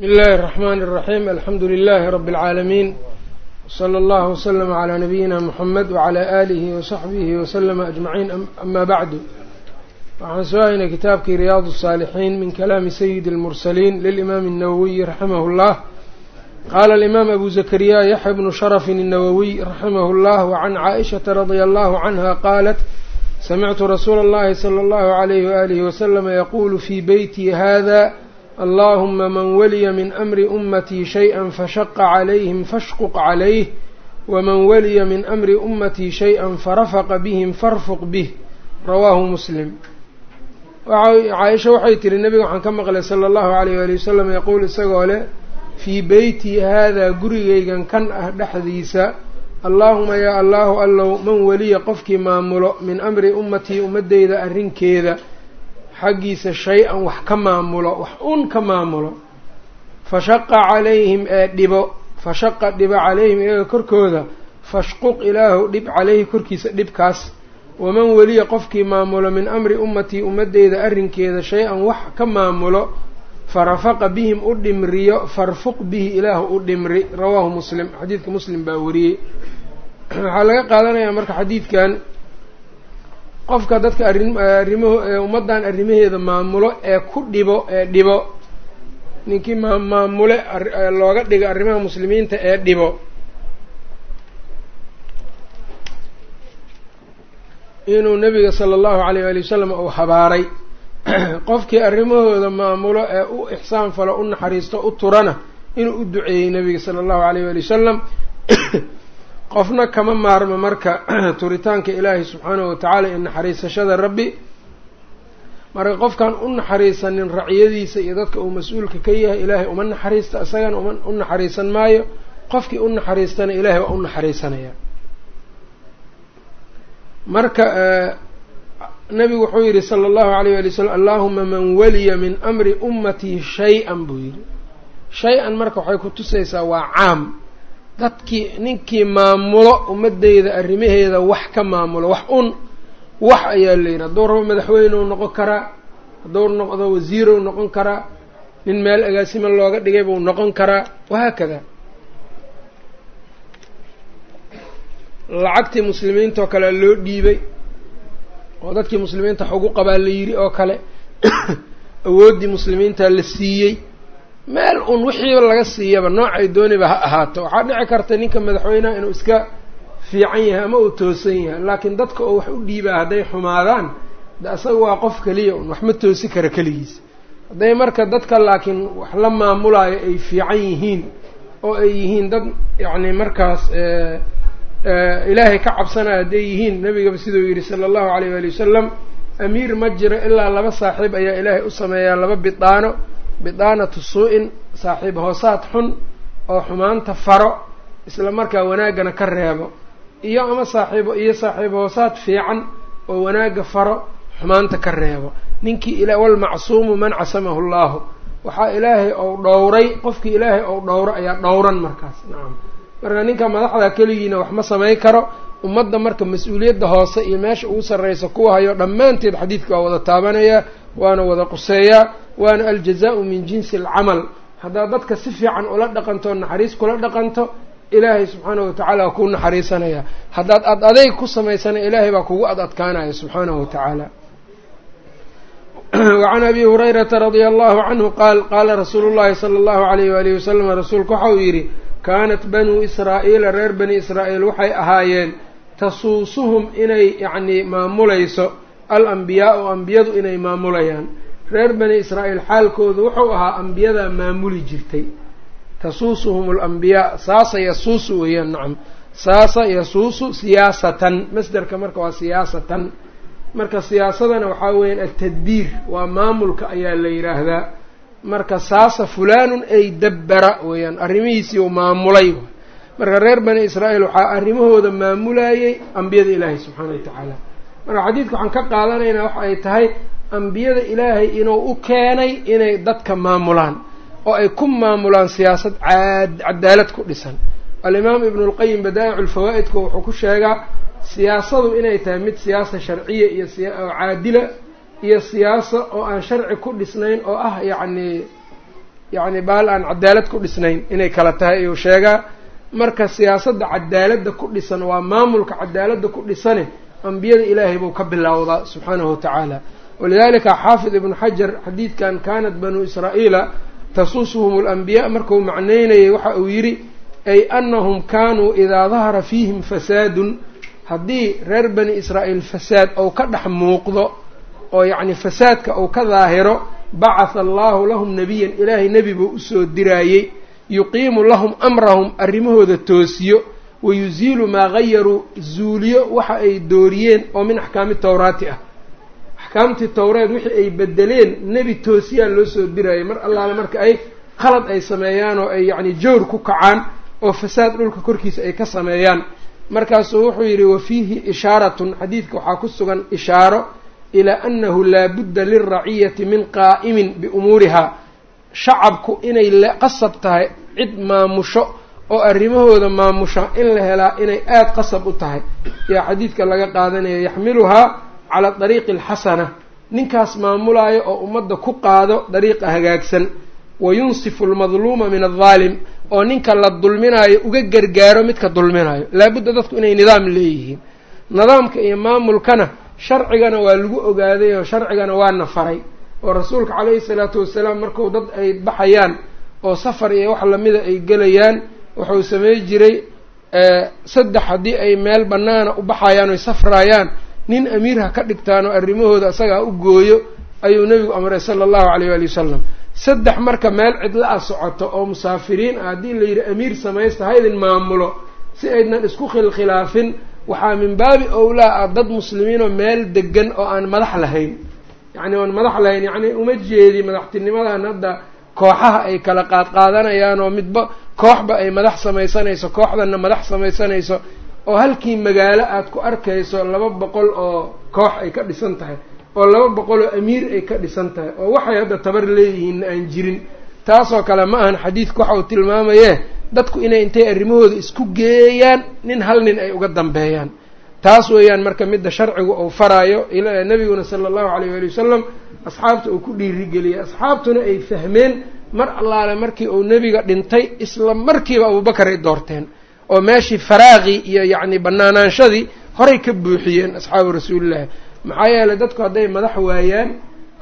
بsم الlh الرحmn الرحيم alxamdu لlh رb العاalمين وصlى اllه وsلم عlى نبyina mحmed وعlى آlih وصaxbih وsلم أجمعين ama bعd waxaan soo haynay kitaabkii ryaad الصاalحين min kalaami سyد الmرسلين lلإmam النwwiي raximh الlah qala الإmam أbu زkrya yaحya بن شhrف النwwiي raximh الlah وعn cائشhaةa رadي الlه عnha qاlat samictu rasuula اllahi slى اllah عlyh وآlih وsلم yqul fي beyti hda allahuma man waliya min amri ummatii shay-an fashaqa calayhim fashquq calayh waman waliya min amri ummatii shay-an farafaqa bihim farfuq bih. Rawaahu muslim. Caaisha waxay tihi nebiga waxaan ka maqlay sala allahu alayh waali wasalam yaquul isagoo leh fii beyti haadaa gurigaygan kan ah dhexdiisa allaahuma yaa allaahu allow man weliya qofkii maamulo min amri ummatii ummaddeyda arrinkeeda xaggiisa shay-an wax ka maamulo wax un ka maamulo fashaqa calayhim ee dhibo fashaqa dhibo calayhim iyaga korkooda fashquq ilaahu dhib caleyhi korkiisa dhibkaas waman weliya qofkii maamulo min amri ummatii ummaddeyda arrinkeeda shay-an wax ka maamulo farafaqa bihim u dhimriyo farfuq bihi ilaahu u dhimri rawaahu muslim xadiidka muslim baa wariyey. Waxaa laga qaadanayaa marka xadiidkan qofka dadka arrin arrimaho ummaddan arrimaheeda maamulo ee ku dhibo ee dhibo. Ninkii maa maamule looga dhigo arrimaha muslimiinta ee dhibo. Inuu nebiga sala allahu alayh waali wasalam uu habaaray. Qofkii arrimahooda maamulo ee u ixsaan falo u naxariisto u turana inuu u duceeyey nebiga sala allahu alayh waali wasalam qofna kama maarmo marka turitaanka ilaahay subxaanahu watacaala iyo naxariisashada rabbi. Marka qofkaan u naxariisanin raciyadiisa iyo dadka uu mas'uulka ka yahay ilaahay uma naxariista isagana uma u naxariisan maayo. Qofkii u naxariistana ilaahay waa u naxariisanaya. Marka nabigu wuxuu yihi sala allahu alayh wali wasalam allahuma man waliya min amri ummatii shay-an buu yihi shay-an marka waxay ku tusaysaa waa caam dadkii ninkii maamulo ummadeyda arrimaheeda wax ka maamulo wax un wax ayaa layidhi hadduu rabo madaxweyneuu noqon karaa hadduu noqdo wasiirow noqon karaa nin meel agaasima looga dhigay buu noqon karaa wahaakada lacagtii muslimiinta oo kale loo dhiibay oo dadkii muslimiinta wax qabaa la yidhi oo kale awooddii muslimiinta la siiyey meel un wixiiba laga siiyaba noocay dooniba ha ahaato. Waxaa dhici karta ninka madaxweynaha inuu iska fiican yahay ama uu toosan yahay. Laakiin dadka oo wax u dhiibaa hadday xumaadaan de asaga waa qof keliya un wax ma toosi kara keligiis. Hadday marka dadka laakiin wax la maamulaayo ay fiican yihiin oo ay yihiin dad yacni markaas ilaahay ka cabsanaya hadday yihiin nabigaba siduu yidhi sala allahu alayh waali wasalam amiir ma jiro ilaa laba saaxiib ayaa ilaahay u sameeyaa laba bidaano bidaanatu suu-in saaxiib hoosaad xun oo xumaanta faro isla markaa wanaaggana ka reebo. Iyo ama saaxiibo iyo saaxiib hoosaad fiican oo wanaagga faro xumaanta ka reebo. Ninkii walmacsuumu man casamahu llaahu. Waxaa ilaahay ou dhowray qofkii ilaahay ou dhowro ayaa dhowran markaas. Nacam marka ninka madaxda keligiina wax ma samayn karo ummadda marka mas'uuliyadda hoose iyo meesha ugu sarreysa kuwa hayo dhammaanteed xadiidka waa wada taabanayaa waana wada quseeyaa waana aljazaau min jinsi alcamal. Haddaad dadka si fiican ula dhaqanto naxariis kula dhaqanto ilaahay subxaanahu watacaala waa kuu naxariisanaya. Haddaad ad adeyg ku samaysana ilaahay baa kugu ad adkaanaya subxaanahu watacaala wacan abi hurayrata radia allahu canhu qaal qaala rasuulu llahi sala allahu alayh waalihi wasalam rasuulku waxa uu yidhi kaanat banuu israa'iila reer bani israa'iil waxay ahaayeen tasuusuhum inay yacnii maamulayso alambiyaau ambiyadu inay maamulayaan. Reer bani israa'iil xaalkoodu wuxuu ahaa ambiyadaa maamuli jirtay. Tasuusuhum alambiyaa saasa yasuusu weeyaan nacam. Saasa yasuusu siyaasatan. Masderka marka waa siyaasatan. Marka siyaasadana waxaa weeyaan altadbiir waa maamulka ayaa la yidhaahdaa marka saasa fulaanun ay dabbara weeyaan arrimihiisii u maamulay. Marka reer bani israa'iil waxaa arrimahooda maamulayay ambiyada ilaahay subxaana wa tacaala marka xadiidka waxaan ka qaadanaynaa waxa ay tahay ambiyada ilaahay inuu u keenay inay dadka maamulaan oo ay ku maamulaan siyaasad cadaalad ku dhisan. Alimaam ibnu lqayim badaa'icu lfawaa'idka wuxuu ku sheegaa siyaasadu inay tahay mid siyaasa sharciya iyo caadila iyo siyaasa oo aan sharci ku dhisnayn oo ah yacni yacni baal aan cadaalad ku dhisnayn inay kala tahay ayuu sheegaa. Marka siyaasadda cadaaladda ku dhisan waa maamulka cadaaladda ku dhisane ambiyada ilaahay buu ka bilowdaa subxaanahu watacaala walidalika xaafid ibnu xajar xadiidkan kanat banuu israa'iila tasuusuhum alanbiyaa markuu macnaynayay waxa uu yidhi ay anahum kaanuu idaa dahara fiihim fasaadun haddii reer bani israa'iil fasaad ou ka dhex muuqdo oo yacni fasaadka uu ka daahiro bacatha allahu lahum nebiyan ilaahay nebi buu u soo diraayey yuqiimu lahum amrahum arrimahooda toosiyo wayuziilu maa gayaruu zuuliyo waxa ay dooriyeen oo min axkaami tawraati ah axkaamtii towreed wixii ay bedeleen nebi toosiyaa loo soo diraayay mar allaale marka ay khalad ay sameeyaan oo ay yacni jawr ku kacaan oo fasaad dhulka korkiisa ay ka sameeyaan markaasuu wuxuu yidhi wa fiihi ishaaratun xadiidka waxaa ku sugan ishaaro ilaa annahu laa budda lilraciyati min qaa'imin biumuuriha shacabku inay qasab tahay cid maamusho oo arrimahooda maamusha in la helaa inay aada qasab u tahay. Yaa xadiidka laga qaadanaya yaxmiluhaa cala dariiqi alxasana. Ninkaas maamulaayo oo ummadda ku qaado dariiqa hagaagsan. Wa yunsifu almadluuma min aldaalim oo ninka la dulminaayo uga gargaaro midka dulminayo laabudda dadku inay nidaam leeyihiin. Nidaamka iyo maamulkana sharcigana waa lagu ogaaday oo sharcigana waana faray oo rasuulka calayhi salaatu wasalaam marku dad ay baxayaan oo safar iyo wax lamida ay gelayaan wuxuu samey jiray saddex haddii ay meel bannaana u baxayaan oy safraayaan nin amiir ha ka dhigtaan oo arrimahooda asagaa u gooyo ayuu nebigu amray sala allahu alayh waali wasalam saddex marka meel cidla a socoto oo musaafiriin ah haddii la yidhi amiir samaysta ha idin maamulo si aydnan isku khilkhilaafin waxaa min baabi owlaa ah dad muslimiinoo meel degan oo aan madax lahayn. Yacni oon madax lahayn yacni uma jeedi madaxtinimadan hadda kooxaha ay kala qaadqaadanayaan oo midba kooxba ay madax samaysanayso kooxdanna madax samaysanayso oo halkii magaalo aad ku arkayso laba boqol oo koox ay ka dhisan tahay oo laba boqol oo amiir ay ka dhisan tahay oo waxay hadda tabar leeyihiinna aan jirin. Taasoo kale ma ahan xadiidku waxa uu tilmaamayee dadku inay intay arrimahooda isku geeyaan nin hal nin ay uga dambeeyaan taas weeyaan marka midda sharcigu uu faraayo nabiguna sala allahu alayh waali wasalam asxaabta uu ku dhiirigeliyay asxaabtuna ay fahmeen mar allaale markii uu nebiga dhintay isla markiiba abubakar ay doorteen. Oo meeshii faraaqii iyo yacni bannaanaanshadii horay ka buuxiyeen asxaabu rasuulillahi. Maxaa yeeley dadku hadday madax waayaan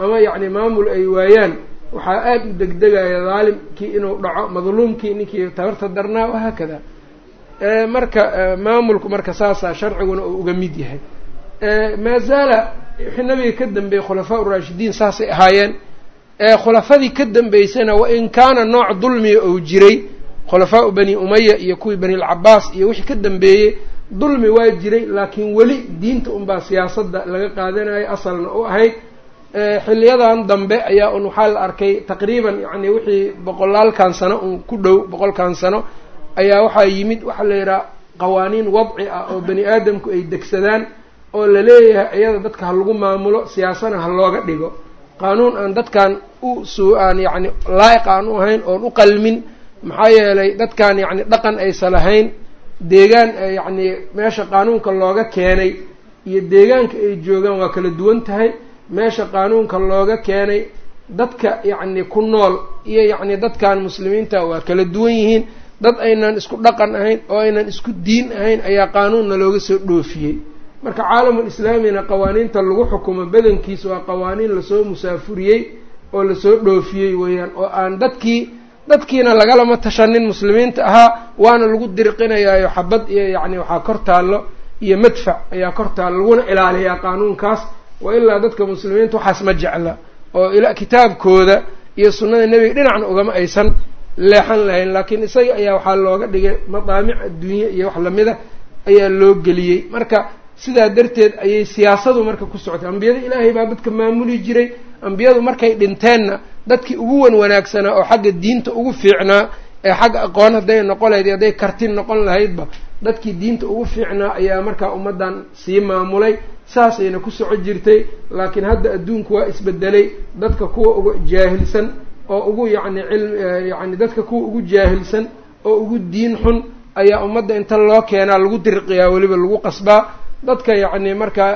ama yacni maamul ay waayaan waxaa aada u degdegaya daalimkii inuu dhaco madluumkii ninkii tabarta darnaa wahaakada marka maamulku marka saasaa sharciguna uu uga mid yahay. Maa zaala wixii nabiga ka dambeeyey khulafaa uraashidiin saasay ahaayeen. Khulafadii ka dambeysana wain kaana nooc dulmiga ou jiray khulafaau bani umaya iyo kuwii bani lcabaas iyo wixii ka dambeeyey dulmi waa jiray laakiin weli diinta unbaa siyaasadda laga qaadanayo asalna u ahayd. Xiliyadan dambe ayaa un waxaa la arkay taqriiban yani wixii boqolaalkan sano un ku dhow boqolkan sano ayaa waxaa yimid waxaa la yidhaha qawaaniin wadci ah oo bani aadamku ay degsadaan oo la leeyahay iyada dadka ha lagu maamulo siyaasana ha looga dhigo. Qaanuun aan dadkan u suu aan yacni laa'iq aan u ahayn oon u qalmin maxaa yeelay dadkan yacni dhaqan aysa lahayn deegaan yacni meesha qaanuunka looga keenay iyo deegaanka ay joogaan waa kala duwan tahay. Meesha qaanuunka looga keenay dadka yacni ku nool iyo yacni dadkan muslimiinta waa kala duwan yihiin dad aynan isku dhaqan ahayn oo aynan isku diin ahayn ayaa qaanuunna looga soo dhoofiyey. Marka caalamul islaamina qawaaniinta lagu xukumo badankiisa waa qawaaniin la soo musaafuriyey oo la soo dhoofiyey weeyaan oo aan dadkii dadkiina lagalama tashanin muslimiinta ahaa waana lagu dirqinayaayo xabad iyo yacni waxaa kor taallo iyo madfac ayaa kor taallo laguna ilaaliyaa qaanuunkaas. Wa ilaa dadka muslimiinta waxaas ma jecla oo ila kitaabkooda iyo sunnada nebiga dhinacna ugama aysan leexan lahayn laakiin isaga ayaa waxaa looga dhigay madaamic adduunye iyo wax lamida ayaa loo geliyey. Marka sidaa darteed ayay siyaasadu marka ku socotay. Ambiyada ilaahay baa dadka maamuli jiray. Ambiyadu markay dhinteenna dadkii ugu wan wanaagsanaa oo xagga diinta ugu fiicnaa ee xagga aqoon hadday noqon lahayd hadday karti noqon lahaydba dadkii diinta ugu fiicnaa ayaa markaa ummaddan sii maamulay. Saasayna ku soco jirtay laakiin hadda adduunku waa isbedelay. Dadka kuwa uga jaahilsan oo ugu yacni cilmi yacni dadka kuwa ugu jaahilsan oo ugu diin xun ayaa ummadda inta loo keenaa lagu dirqiyaa weliba lagu qasbaa. Dadka yacni markaa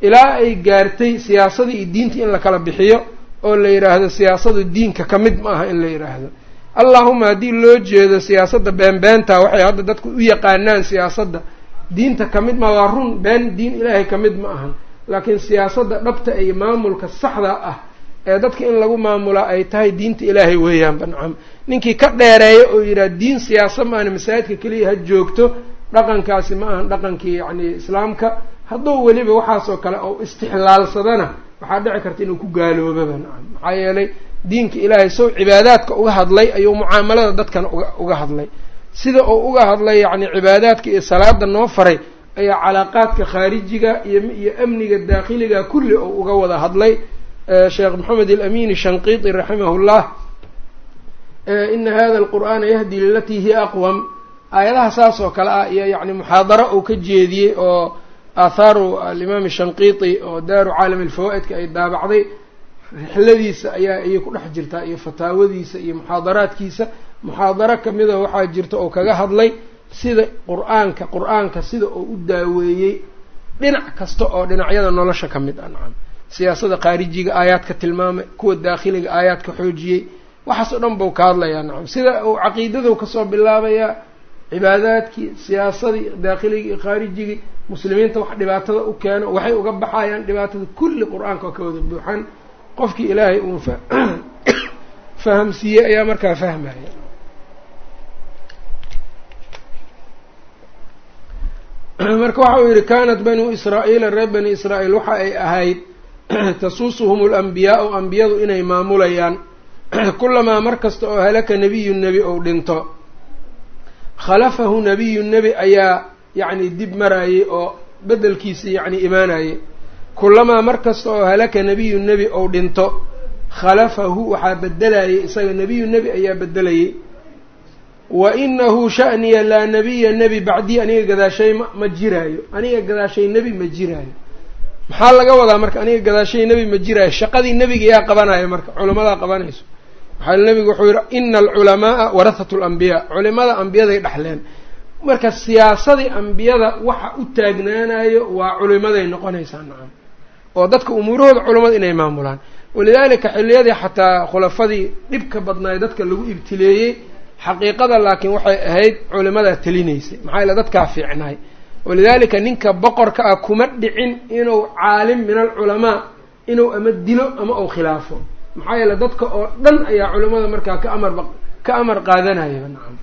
ilaa ay gaartay siyaasadii iyo diintii in la kala bixiyo oo la yidhaahdo siyaasadu diinka ka mid ma aha in la yidhaahdo allahuma haddii loo jeedo siyaasadda beenbeenta waxay hadda dadku u yaqaanaan siyaasadda. Diinta ka mid ma waa run been diin ilaahay ka mid ma ahan. Laakiin siyaasadda dhabta iyo maamulka saxda ah ee dadka in lagu maamulaa ay tahay diinta ilaahay weeyaan bancam ninkii ka dheereeya oo yidhaha diin siyaasa maana masaajidka keliya ha joogto dhaqankaasi ma ahan dhaqankii yacni islaamka. Hadduu weliba waxaasoo kale oo istixlaalsadana waxaa dhici karta inuu ku gaaloobaba nacam. Maxaa yeelay diinka ilaahay sow cibaadaadka uga hadlay ayuu mucaamalada dadkana uga uga hadlay. Sida uu uga hadlay yacni cibaadaadka iyo salaada noo faray ayaa calaaqaadka khaarijiga iyo iyo amniga daakhiliga kulli uu uga wada hadlay sheekh maxamed alamin shanqiiti raximah llah ina hada alqur'aana yahdi lilatii hiya aqwam. Aayadaha saas oo kale ah iyo yacni muxaadaro uu ka jeediyey oo aahaaru alimaam shanqiiti oo daaru caalam alfawaa'idka ay daabacday rixladiisa ayaa ayay ku dhex jirtaa iyo fataawadiisa iyo muxaadaraadkiisa muxaadaro kamida waxaa jirta oo kaga hadlay sida qur'aanka qur'aanka sida uu u daaweeyey dhinac kasta oo dhinacyada nolosha ka mid ah nacam siyaasada khaarijiga aayaadka tilmaamay kuwa daakhiliga aayaadka xoojiyey waxaas oo dhan buu ka hadlayaa nacam. Sida uu caqiidadu ka soo bilaabayaa cibaadaadkii siyaasadii daakhiligii iyo khaarijigii muslimiinta wax dhibaatada u keeno waxay uga baxayaan dhibaatada kulli qur'aanka oo ka wada buuxan qofkii ilaahay uu fahamsiiyey ayaa markaa fahmaya. Marka waxa uu yihi kanat banuu israa'iila reer bani israa'iil waxa ay ahayd tasuusuhum alambiyaau ambiyadu inay maamulayaan. Kulamaa mar kasta oo halaka nebiyu nebi ou dhinto. Khalafahu nebiyu nebi ayaa yacni dib marayey oo beddelkiisii yacni imaanayey kulamaa mar kasta oo halaka nebiyu nebi ou dhinto khalafahu waxaa bedelayay isaga nebiyu nebi ayaa bedelayey wa inahu sha'niya laa nebiya nebi bacdii aniga gadaashay ma jiraayo. Aniga gadaashay nebi ma jiraayo maxaa laga wadaa marka aniga gadaashay nebi ma jiraayo? Shaqadii nebiga yaa qabanaya marka culamadaa qabanayso. Waxaa nebigu wuxuu yihi ina alculamaaa warahatu lambiyaa culimada ambiyaday dhexleen marka siyaasadii ambiyada waxa u taagnaanayo waa culimaday noqonaysaa nacam. Oo dadka umuurahooda culimada inay maamulaan. Walidaalika xilliyadii xataa khulafadii dhibka badnaay dadka lagu ibtileeyey xaqiiqada laakiin waxay ahayd culimadaa telinaysay maxaa yaele dadkaa fiicnaay walidaalika ninka boqorka ah kuma dhicin inuu caalim min alculamaa inuu ama dilo ama uu khilaafo maxaa yeele dadka oo dhan ayaa culimada markaa ka amar ka amar qaadanayaba nacam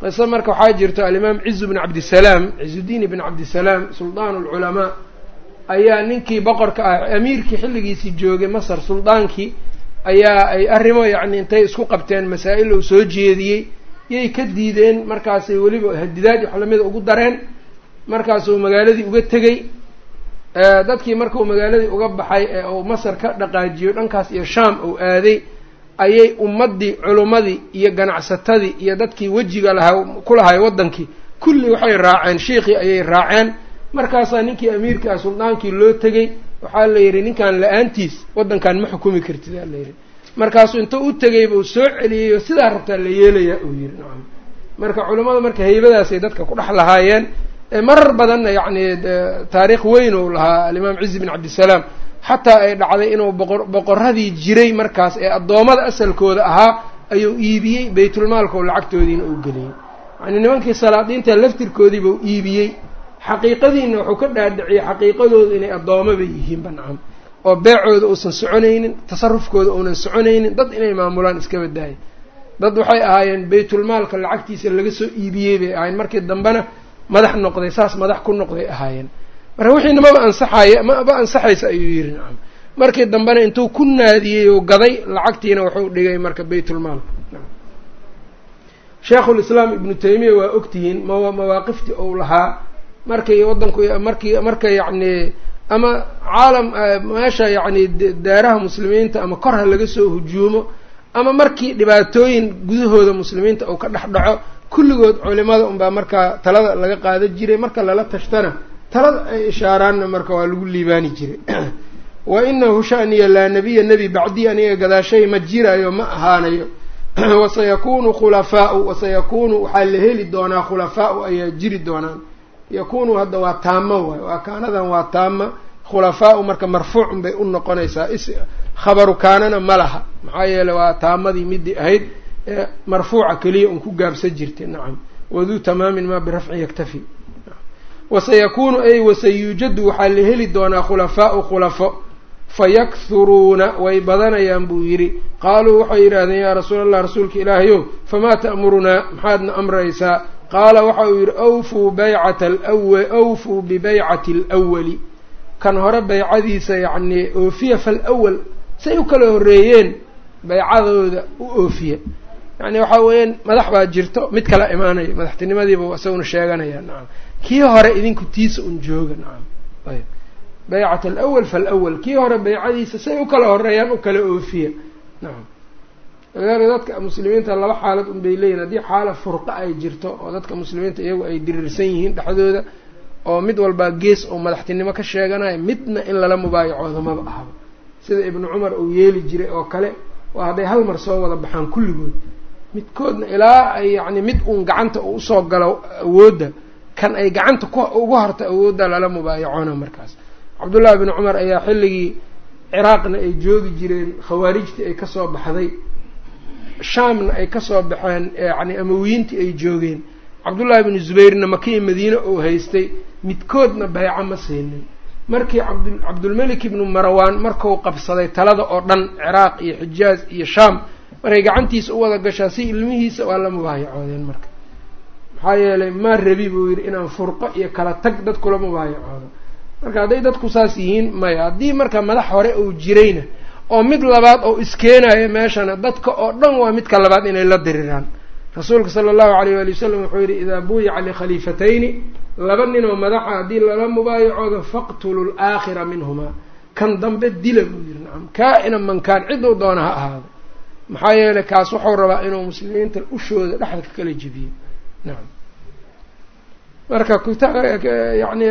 qise marka waxaa jirto alimaam cizu bn cabdisalaam cizudiin ibn cabdisalaam suldaan alculamaa ayaa ninkii boqorka ah amiirkii xilligiisii joogay masar suldaankii ayaa ay arrimo yacni intay isku qabteen masaa-il uu soo jeediyey yay ka diideen markaasay weliba hadidaad wax lamida ugu dareen markaasuu magaaladii uga tegey dadkii markuu magaaladii uga baxay ee uu masar ka dhaqaajiyo dhankaas iyo shaam uu aaday ayay ummaddii culimmadii iyo ganacsatadii iyo dadkii wejiga lahaa ku lahay waddankii kulli waxay raaceen shiikhii ayay raaceen. Markaasaa ninkii amiirka ah suldaankii loo tegey waxaa la yidhi ninkan la'aantiis waddankan ma xukumi kartid aa la yidhi. Markaasuu inta u tegayba uu soo celiyey oo sidaa rabtaa la yeelayaa uu yidhi nacam. Marka culimmada marka haybadaasay dadka ku dhex lahaayeen marar badanna yacni taariikh weyn uu lahaa alimaam cizi bin cabdisalaam xataa ay dhacday inuu boqor boqoradii jiray markaas ee addoommada asalkooda ahaa ayuu iibiyey baytulmaalka oo lacagtoodiina uu geliyey. Yacni nimankii salaadiinta laftirkoodiiba u iibiyey. Xaqiiqadiina wuxuu ka dhaadhiciyey xaqiiqadooda inay addoomaba yihiin bancam oo beecooda uusan soconaynin tasarufkooda uunan soconaynin dad inay maamulaan iska badaaya dad waxay ahaayeen baytulmaalka lacagtiisa laga soo iibiyey bay ahaayeen. Markii dambena madax noqday saas madax ku noqday ahaayeen. Marka wixiina maba ansaxaaya maba ansaxaysa ayuu yidhi nacam markii dambena intuu ku naadiyey oo gaday lacagtiina wuxuu dhigay marka baytulmaalka sheikhulislaam ibnu taymiya waa ogtihiin ma mawaaqiftii ou lahaa markay waddanku markii marka yacni ama caalam meesha yacni daaraha muslimiinta ama kor ha laga soo hujuumo ama markii dhibaatooyin gudahooda muslimiinta uu ka dhex dhaco kulligood culimada unbaa markaa talada laga qaada jiray marka lala tashtana talada ay ishaaraanna marka waa lagu liibaani jiray. Wa inahu shaniya laa nebiya nebi bacdii aniga gadaashay ma jiraayo ma ahaanayo. Wasayakunu khulafaau wasayakunu waxaa la heli doonaa khulafaau ayaa jiri doonaan yakunu hadda waa taamo waay waa kaanadan waa taama khulafaau marka marfuucun bay u noqonaysaa khabaru kaanana ma laha. Maxaa yeeley waa taamadii midii ahayd ee marfuuca keliya un ku gaabsan jirtay nacam. Waduu tamaamin maa birafci yaktafi. Wasayakuunu ay wasayuujadu waxaa la heli doonaa khulafaau khulafo. Fayakhuruuna way badanayaan buu yidhi. Qaaluu waxay yidhaahdeen yaa rasuula allah rasuulka ilaahayow famaa ta'murunaa? Maxaadna amraysaa? Qaala waxa uu yidhi awfuu baycata alwa awfuu bibaycati alwali kan hore baycadiisa yacnii oofiya falawal say u kala horreeyeen baycadooda u oofiya yacni waxaa weeyaan madax baa jirto mid kala imaanaya madaxtinimadiiba isaguna sheeganaya nacam. Kii hore idinku tiisa un jooga nacam. Ayb baycat alawal falawal kii hore baycadiisa say u kala horeeyaan u kala oofiya nacam. Walidaalika dadka muslimiinta laba xaalad un bay leeyihiin haddii xaala furqa ay jirto oo dadka muslimiinta iyagu ay dirirsan yihiin dhexdooda oo mid walbaa gees oo madaxtinimo ka sheeganayo midna in lala mubaayacooda maba ahaba sida ibnu cumar uu yeeli jiray oo kale waa hadday hal mar soo wada baxaan kulligood midkoodna ilaa ay yacni mid uun gacanta u soo galo awoodda kan ay gacanta ugu harto awoodda lala mubaayacoona markaas. Cabdullaahi bni cumar ayaa xilligii ciraaqna ay joogi jireen khawaarijtii ay ka soo baxday shaamna ay ka soo baxeen yacni amawiyiintii ay joogeen. Cabdullaahi bnu zubayrna makiya madiine uu haystay midkoodna bayco ma siinin markii cabd cabdulmelik ibnu marawaan marku qabsaday talada oo dhan ciraaq iyo xijaaz iyo shaam markay gacantiisa u wada gashaa si ilmihiisa waa la mubaayacoodeen marka. Maxaa yeelay maa rabi buu yidhi inaan furqo iyo kala tag dad kula mubaayacoodo marka hadday dadku saas yihiin maya haddii marka madax hore uu jirayna oo mid labaad oo iskeenayo meeshana dadka oo dhan waa midka labaad inay la diriraan rasuulka sala allahu alayh waali wasalam wuxuu yidhi idaa buyica likhaliifatayni laba ninoo madaxa haddii lala mubaayacoodo faqtulu laakhira minhumaa. Kan dambe dila buu yidhi nacam kaa-ina mankaan ciduu doona ha ahaado maxaa yeelay kaas wuxuu rabaa inuu muslimiinta ushooda dhexda ka kala jebiyo. Nacam marka yani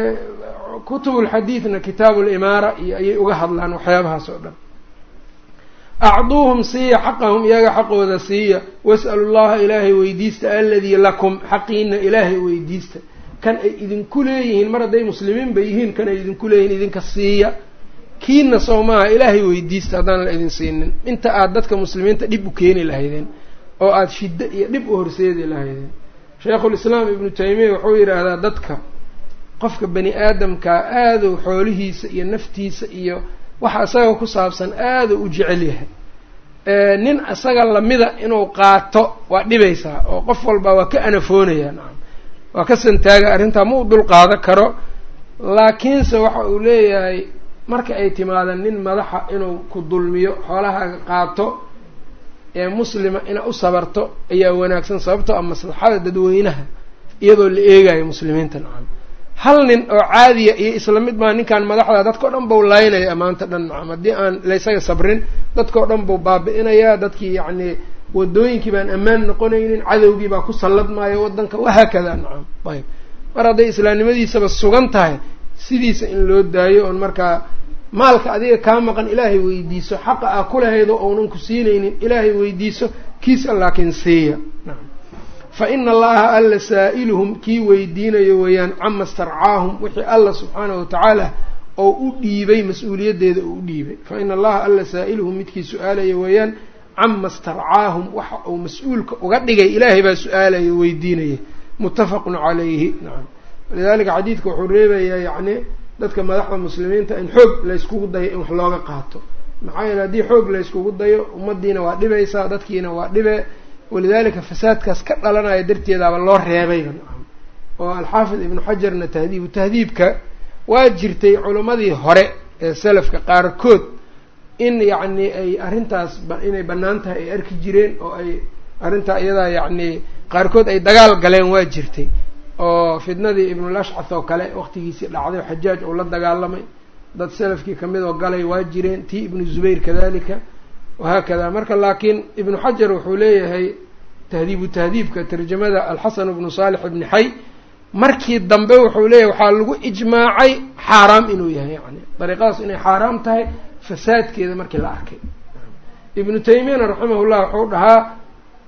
kutub lxadiidna kitaabu limaara ayay uga hadlaan waxyaabahaas oo dhan. Acduuhum siiya xaqahum iyaga xaqooda siiya. Was'alu llaha ilaahay weydiista aladii lakum. Xaqiina ilaahay weydiista. Kan ay idinku leeyihiin mar hadday muslimiin ba yihiin kan ay idinku leeyihiin idinka siiya kiina sow maaha ilaahay weydiista haddaan la idin siinin. Inta aad dadka muslimiinta dhib u keeni lahaydeen oo aada shiddo iyo dhib u horseedi lahaydeen. Sheikhulislaam ibnu taymiya wuxuu yidhaahdaa dadka qofka bani aadamkaa aaduu xoolihiisa iyo naftiisa iyo waxa isaga ku saabsan aaduu u jecel yahay. Nin isaga lamida inuu qaato waa dhibaysaa oo qof walba waa ka anafoonayaa nacam waa ka santaaga arrintaa ma u dul qaado karo laakiinse waxa uu leeyahay marka ay timaadaan nin madaxa inuu ku dulmiyo xoolahaaga qaato ee muslima ina u sabarto ayaa wanaagsan sababtoo ah maslaxada dadweynaha iyadoo la eegayo muslimiinta nacam hal nin oo caadiya iyo isla mid baa ninkan madaxda dadkao dhan bau laynaya maanta dhan nacam haddii aan laysaga sabrin dadkao dhan buu baabi'inayaa dadkii yacni wadooyinkii baan ammaan noqonaynin cadowgii baa ku salladmaayo waddanka wahaakada nacam ayb mar hadday islaamnimadiisaba sugan tahay sidiisa in loo daayo oon markaa maalka adiga kaa maqan ilaahay weydiiso xaqa ah kulahaydo ounan ku siinaynin ilaahay weydiiso kiisa laakiin siiya. Fa ina allaha alla saa-iluhum kii weydiinayo weeyaan cama starcaahum wixii alla subxaanahu watacaala oo u dhiibay mas'uuliyaddeeda oo u dhiibay. Fa ina allaha alla saa-iluhum midkii su'aalaya weeyaan cama starcaahum waxa uu mas'uulka uga dhigay ilaahay baa su'aalaya weydiinaya. Muttafaqun calayhi. Nacam walidalika xadiidka wuxuu reebayaa yacni dadka madaxda muslimiinta in xoog layskugu dayo in wax looga qaato. Maxaa yeele haddii xoog layskugu dayo ummaddiina waa dhibaysaa dadkiina waa dhibe walidalika fasaadkaas ka dhalanaya darteedaaba loo reebayba oo alxaafid ibnu xajarna tahdiibu tahdiibka waa jirtay culimmadii hore ee salafka qaarkood in yacni ay arrintaas inay bannaan tahay ay arki jireen oo ay arrintaa iyadaa yacni qaarkood ay dagaal galeen waa jirtay oo fitnadii ibnulashcaf oo kale waqtigiisii dhacday oo xajaaj uu la dagaalamay. Dad salafkii ka mid oo galay waa jireen tii ibnu zubayr kadalika wahaakada marka laakiin ibnu xajar wuxuu leeyahay tahdiibu tahdiibka tarjamada alxasan ibnu saalix ibni xay markii dambe wuxuu leeyahay waxaa lagu ijmaacay xaaraam inuu yahay yani dariiqadaas inay xaaraam tahay fasaadkeeda markii la arkay. Ibnu taymiyana raximahullah wuxuu dhahaa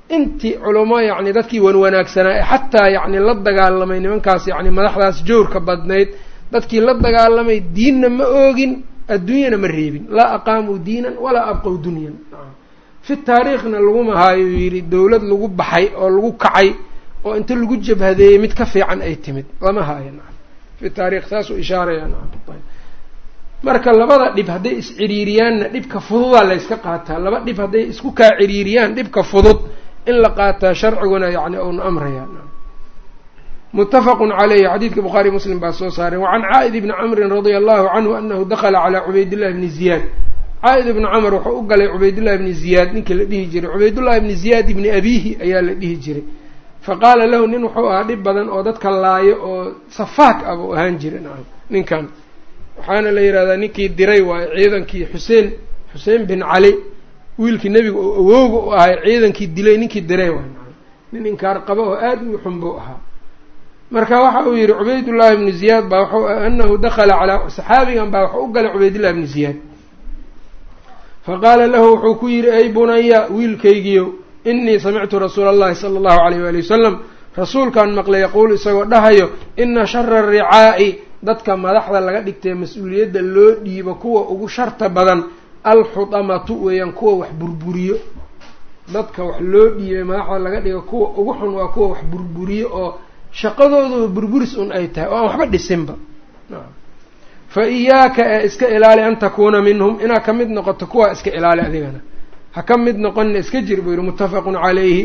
intii culamo yacni dadkii wan wanaagsanaa ee xataa yacni la dagaalamay nimankaas yacni madaxdaas jawrka badnayd dadkii la dagaalamay diinna ma oogin adduunyana ma reebin. Laa aqaamuu diinan walaa abqow dunyan. Fi taariikhna laguma haayo yidhi dowlad lagu baxay oo lagu kacay oo inta lagu jabhadeeyey mid ka fiican ay timid. Lama haayo nacam fi taarikh saasuu ishaaraya nacam marka labada dhib hadday is-ciriiriyaanna dhibka fududaa layska qaataa. Laba dhib hadday isku kaa ciriiriyaan dhibka fudud in la qaataa sharciguna yani uuna amraya. Mutafaqun caleyhi xadiidka bukhaari muslim baa soo saareen wacan caa'id ibni camrin radia allahu canhu anahu dakala calaa cubaydillahi bni ziyaad. Caa'id ibni camr wuxuu u galay cubaydullahi bni ziyaad ninkii la dhihi jiray. Cubaydullahi bni ziyaad ibni abiihi ayaa la dhihi jiray. Faqaala lahu nin wuxuu ahaa dhib badan oo dadka laayo oo safaak ah buu ahaan jiray. Nacam ninkan. Waxaana la yidhahdaa ninkii diray waayo ciidankii xuseen xuseen bin cali wiilkii nebiga oo awooga u ahay ciidankii dilay ninkii diray waay. Nin inkaar qabo oo aada u xun buu ahaa. Marka waxa uu yihi cubaydullahi ibnu ziyaad baa anahu dakala calaa saxaabigan baa waxau u galay cubaydullahi ibni ziyaad. Faqaala lahu wuxuu ku yidhi ay bunaya wiilkaygiyo inii samictu rasuula allahi sala allahu alayh waali wasalam rasuulkaan maqlay yaquulu isagoo dhahayo ina shara aricaa'i dadka madaxda laga dhigtay mas'uuliyadda loo dhiibo kuwa ugu sharta badan alxutamatu weeyaan kuwa wax burburiyo. Dadka wax loo dhiibay madaxda laga dhigo kuwa ugu xun waa kuwa wax burburiyo oo shaqadooduba burburis un ay tahay oo aan waxba dhisinba fa iyaaka ee iska ilaali an takuuna minhum inaad ka mid noqoto kuwaa iska ilaali adigana. Ha ka mid noqonna iska jir buu yihi muttafaqun calayhi.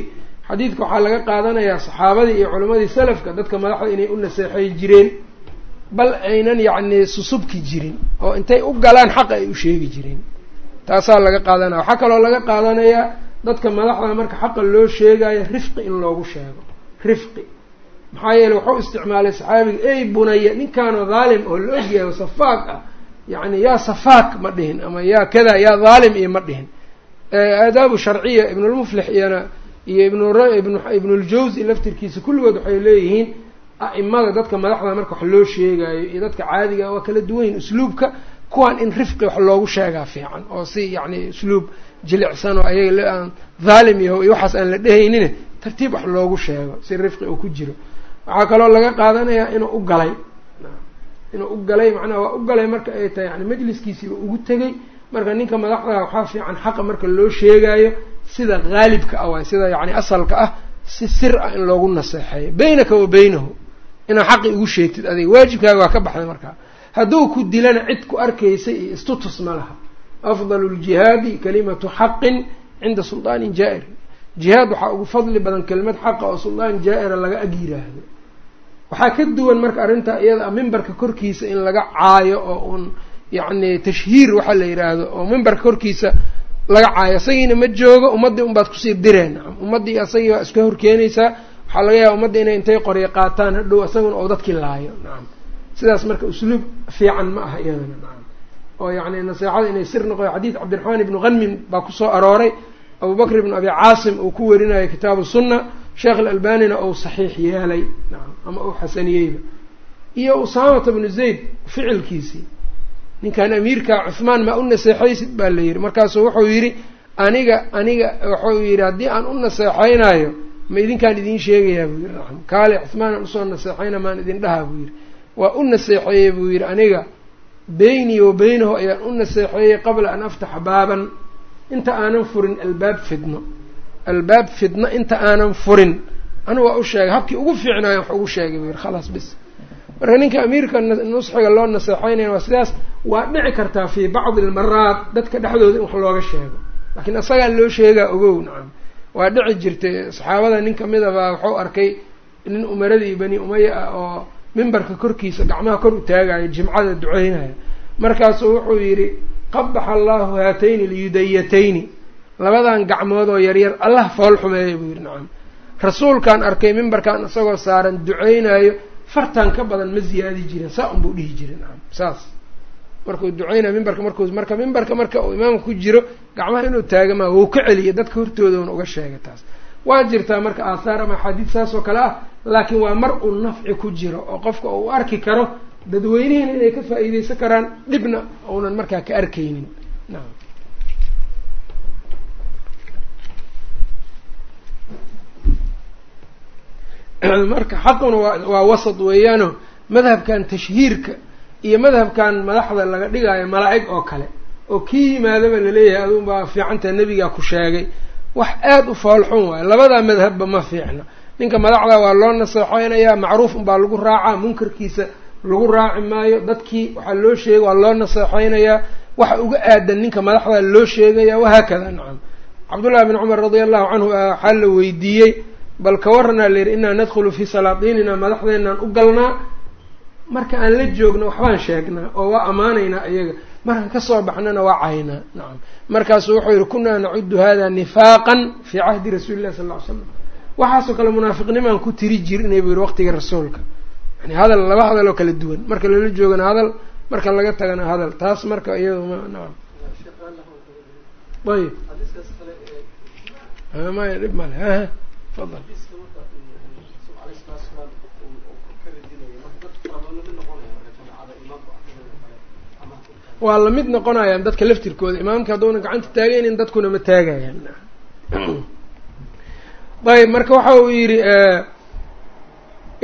Xadiidka waxaa laga qaadanayaa saxaabadii iyo culimmadii salafka dadka madaxda inay u naseexay jireen bal aynan yacni susubki jirin oo intay u galaan xaqa ay u sheegi jireen taasaa laga qaadanaya waxaa kaloo laga qaadanayaa dadka madaxda marka xaqa loo sheegayo rifqi in loogu sheego. Rifqi. Maxaa yeele wuxuu isticmaalay saxaabiga ey bunaya ninkaanoo dhaalim oo la ogyahay safaak ah yacni yaa safaak ma dhihin ama yaa kada yaa dhaalim iyo ma dhihin. Aadaabu sharciya ibnulmuflix iyana iyo ibnibnuljawsi laftirkiisa kulligood waxay leeyihiin a'imada dadka madaxda marka wax loo sheegayo iyo dadka caadiga waa kala duwanyihin usluubka kuwaan in rifqi wax loogu sheegaa fiican oo si yacni usluub jilicsan oo ayaga aan dhaalim yaho iyo waxaas aan la dhehaynin tartiib wax loogu sheego si rifqi uu ku jiro. Waxaa kaloo laga qaadanayaa inuu u galay. Inuu u galay macnaha waa u galay marka ay tahay yani majliskiisiiba ugu tegay marka ninka madaxda waxaa fiican xaqa marka loo sheegayo sida haalibka ah waay sida yani asalka ah si sir ah in loogu naseexeeyo. Baynaka wa baynahu. Inaad xaqi ugu sheegtid adiga waajibkaaga waa ka baxday markaa hadduu ku dilana cid ku arkaysa iyo istutus ma laha. Afdalu ljihaadi kalimatu xaqin cinda sulطaanin jaa-ir. Jihaad waxaa ugu fadli badan kelimad xaqa oo suldaan jaa-ira laga ag yiraahdo. Waxaa ka duwan marka arrintaa iyada a mimbarka korkiisa in laga caayo oo un yacni tashhiir waxaa la yidhaahdo oo mimbarka korkiisa laga caayo. Isagiina ma joogo ummaddii unbaad ku sii direen. Ummaddii isagii baa iska horkeenaysaa waxaa laga yaaba ummadda inay intay qoryo qaataan hadhow isaguna oo dadkii laayo. Nacam sidaas marka usluub fiican ma aha iyadana nacam. oo yacni naseexada inay sir noqo xadiid cabdiraxmaan ibnu hanmin baa ku soo arooray. Abu bakr ibn abi caasim uu ku warinayo kitaabu sunna sheekh alalbanina ou saxiix yeelay nacam ama uu xasaniyeyba. Iyo usaamata bnu zayd ficilkiisii ninkan amiirka cuhmaan maa u naseexaysid? baa la yidhi. Markaasuu wuxuu yidhi aniga aniga wuxuu yidhi haddii aan u naseexaynayo ma idinkaan idiin sheegayaa buu yidhi kaale cuhmaanaan u soo naseexayna maan idin dhahaa buu yidhi waa u naseexeeyey buu yidhi aniga beynii wa beynahu ayaan u naseexeeyey qabla an aftaxa baaban. Inta aanan furin albaab fidno. Albaab fidno inta aanan furin. Anigu waa u sheegay habkii ugu fiicnaayo wax ugu sheegay buu yidhi khalaas bis. Marka ninka amiirka nusxiga loo naseexeynaya waa sidaas waa dhici kartaa fii bacdi almaraat dadka dhexdooda in wax looga sheego. Laakiin isagaa loo sheegaa ogow nacam. Waa dhici jirtay saxaabada nin kamida baa wuxuu arkay nin umaradii bani umaya ah oo mimbarka korkiisa gacmaha kor u taagayo jimcada duceynaya markaasuu wuxuu yidhi qabaxa allahu haatayni lyudayatayni labadan gacmood oo yaryar allah fool xumeeya buu yidhi. Nacam. Rasuulkaan arkay mimbarkan isagoo saaran duceynayo fartan ka badan ma ziyaadi jirin saa unbuu dhihi jiray nacam. Saas. Markuu duceynayo mimbarka markuu marka mimbarka marka uu imaamka ku jiro gacmaha inuu taagama wuu ka celiya. Dadka hortoodana uga sheegay taas waa jirtaa marka aathaar ama axaadiid saas oo kale ah laakiin waa mar uu nafci ku jiro oo qofka uu arki karo dadweynihiina inay ka faa'iideysan karaan dhibna uunan markaa ka arkaynin. Nacam marka xaquna waa wasad weeyaano madhabkan tashhiirka iyo madhabkan madaxda laga dhigaayo malaa'ig oo kale oo kii yimaadaba la leeyahay adun baa fiicantaa nebigaa ku sheegay wax aada u foolxun waayo labadaa madhabba ma fiicna. Ninka madaxda waa loo naseexeynayaa macruuf unbaa lagu raacaa munkarkiisa lagu raaci maayo dadkii waxaa loo sheegay waa loo naseexeynayaa waxa uga aadan ninka madaxda loo sheegaya wahaakada nacam. Cabdullahi bin cumar radia allahu canhu waxaa la weydiiyey bal ka waranaa la yidhi inaa nadkhulu fii salaatiinina madaxdeenaan u galnaa. Marka aan la joogno waxbaan sheegnaa oo waa ammaanaynaa iyaga markaan ka soo baxnana waa caynaa nacam markaasuu wuxuu yihi kunaa nacudu hada nifaaqan fii cahdi rasuuli llahi sal ll ly slam waxaasoo kale munaafiqnimaan ku tiri jirinay buu yihi waqtiga rasuulka. Yani hadal laba hadal oo kala duwan. Marka lala joogana hadal marka laga tagana hadal. Taas marka iyado ma nacam ayib. Maya dhib male haha fadal waa la mid noqonayaan dadka laftirkooda. Imaamka hadduuna gacanta taagaynin dadkuna ma taagayaan. Ayb marka waxa uu yidhi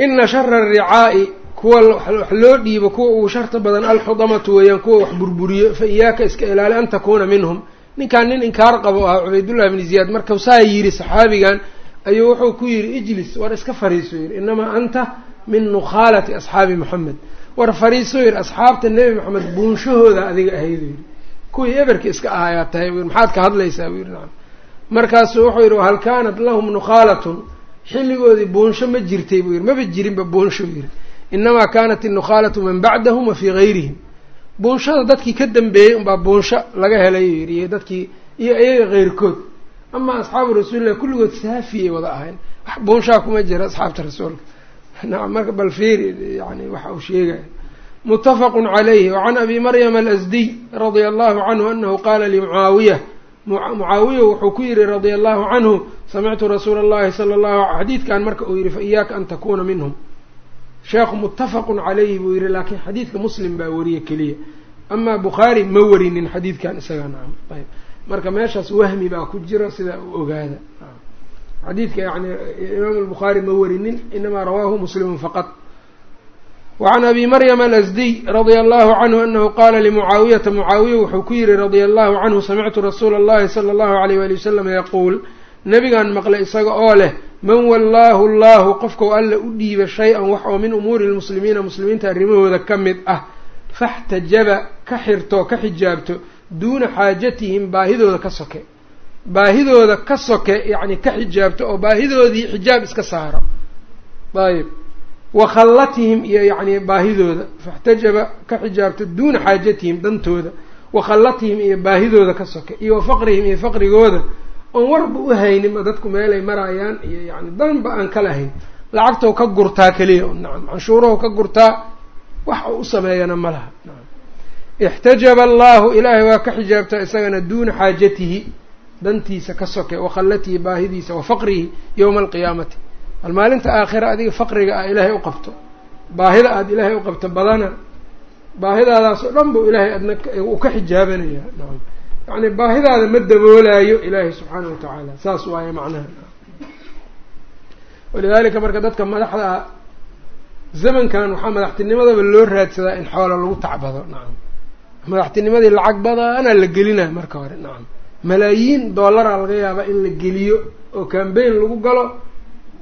ina shara aricaa'i kuwa wax loo dhiibo kuwa ugu sharta badan alxudamatu weeyaan kuwa wax burburiyo fa iyaaka iska ilaali an takuuna minhum. Ninkaan nin inkaar qabo ahaa cubaydullahi bni ziyaad markau saa yidhi saxaabigan ayuu wuxuu ku yidhi ijlis war iska fariiso yidhi inamaa anta min nukhaalati asxaabi moxamed war fariiso yidhi asxaabta nebi moxamed buunshahooda adiga ahaydu yidhi kuwii eberka iska ahaayaa tahay maxaad ka hadlaysaa buu yidhi nacam. Markaasuu wuxuu yidhi hal kaanat lahum nukhaalatun xilligoodii buunsho ma jirtay buu yidhi maba jirinba buunsho yidhi inamaa kaanat innukhaalatu man bacdahum wa fii gayrihim. Buunshada dadkii ka dambeeyey unbaa buunsho laga helay yidhi iyo dadkii iyo iyaga keyrkood ama asxaabu rasuulilah kulligood saafiyay wada ahayn. Wax buunshaa kuma jira asxaabta rasuulka nacam marka bal fiiri yani waxa uu sheegaya mutafaqu calayhi wacan abi maryama alasdiy radia allahu canhu anahu qaala limucaawiya mucaawiya wuxuu ku yihi radia allahu canhu samictu rasuula allahi sala allahu xadiidkan marka uu yihi fa iyaaka an takuna minhum. Sheekhu muttafaqun calayhi buu yihi laakiin xadiidka muslim baa wariye keliya. Amaa bukhaari ma warinin xadiidkan isagaa nacam ayb marka meeshaas wahmi baa ku jira sidaa u ogaada xadiidka yani imaamu lbukhaari ma warinin inamaa rawaahu muslimun faqad wacan abi maryama alasdiy radia allahu canhu anahu qaala limucaawiyata mucaawiya wuxuu ku yihi radia allahu canhu samictu rasuula allahi sala allahu alayh wali wasalam yaquul nabigaan maqlay isaga oo leh man wallaahu allahu qofkau alla u dhiiba shay-an wax oo min umuuri lmuslimiina muslimiinta arrimahooda ka mid ah faxtajaba ka xirto ka xijaabto duuna xaajatihim baahidooda ka soke baahidooda ka soke yacni ka xijaabto oo baahidoodii xijaab iska saaro. Ayb wa khallatihim iyo yacni baahidooda. Faxtajaba ka xijaabto duuna xaajatihim dantooda. Wa khallatihim iyo baahidooda ka soke. Iyo wa faqrihim iyo faqrigooda. Oon warba u hayninba dadku meelay marayaan iyo yani danba aan ka lahayn. Lacagtoo ka gurtaa keliya. Nacam canshuuraho ka gurtaa. Wax u sameeyana ma laha. Ixtajaba allahu ilaahay waa ka xijaabtaa isagana duuna xaajatihi dantiisa ka soke wa khallatihi baahidiisa wa faqrihi yowma alqiyaamati. Bal maalinta aakhira adiga faqriga ah ilaahay u qabto. Baahida aada ilaahay u qabto badana baahidaadaas oo dhan buu ilaahay adna uu ka xijaabanaya nacam yacni baahidaada ma daboolaayo ilaahay subxaana wa tacaala. Saas waaye macnaha. Walidaalika marka dadka madaxda ah zamankan waxaa madaxtinimadaba loo raadsadaa in xoola lagu tacbado. Nacam madaxtinimadii lacag badanaa la gelinaya marka hore. Nacam malaayiin dollaraa laga yaabaa in la geliyo oo cambain lagu galo.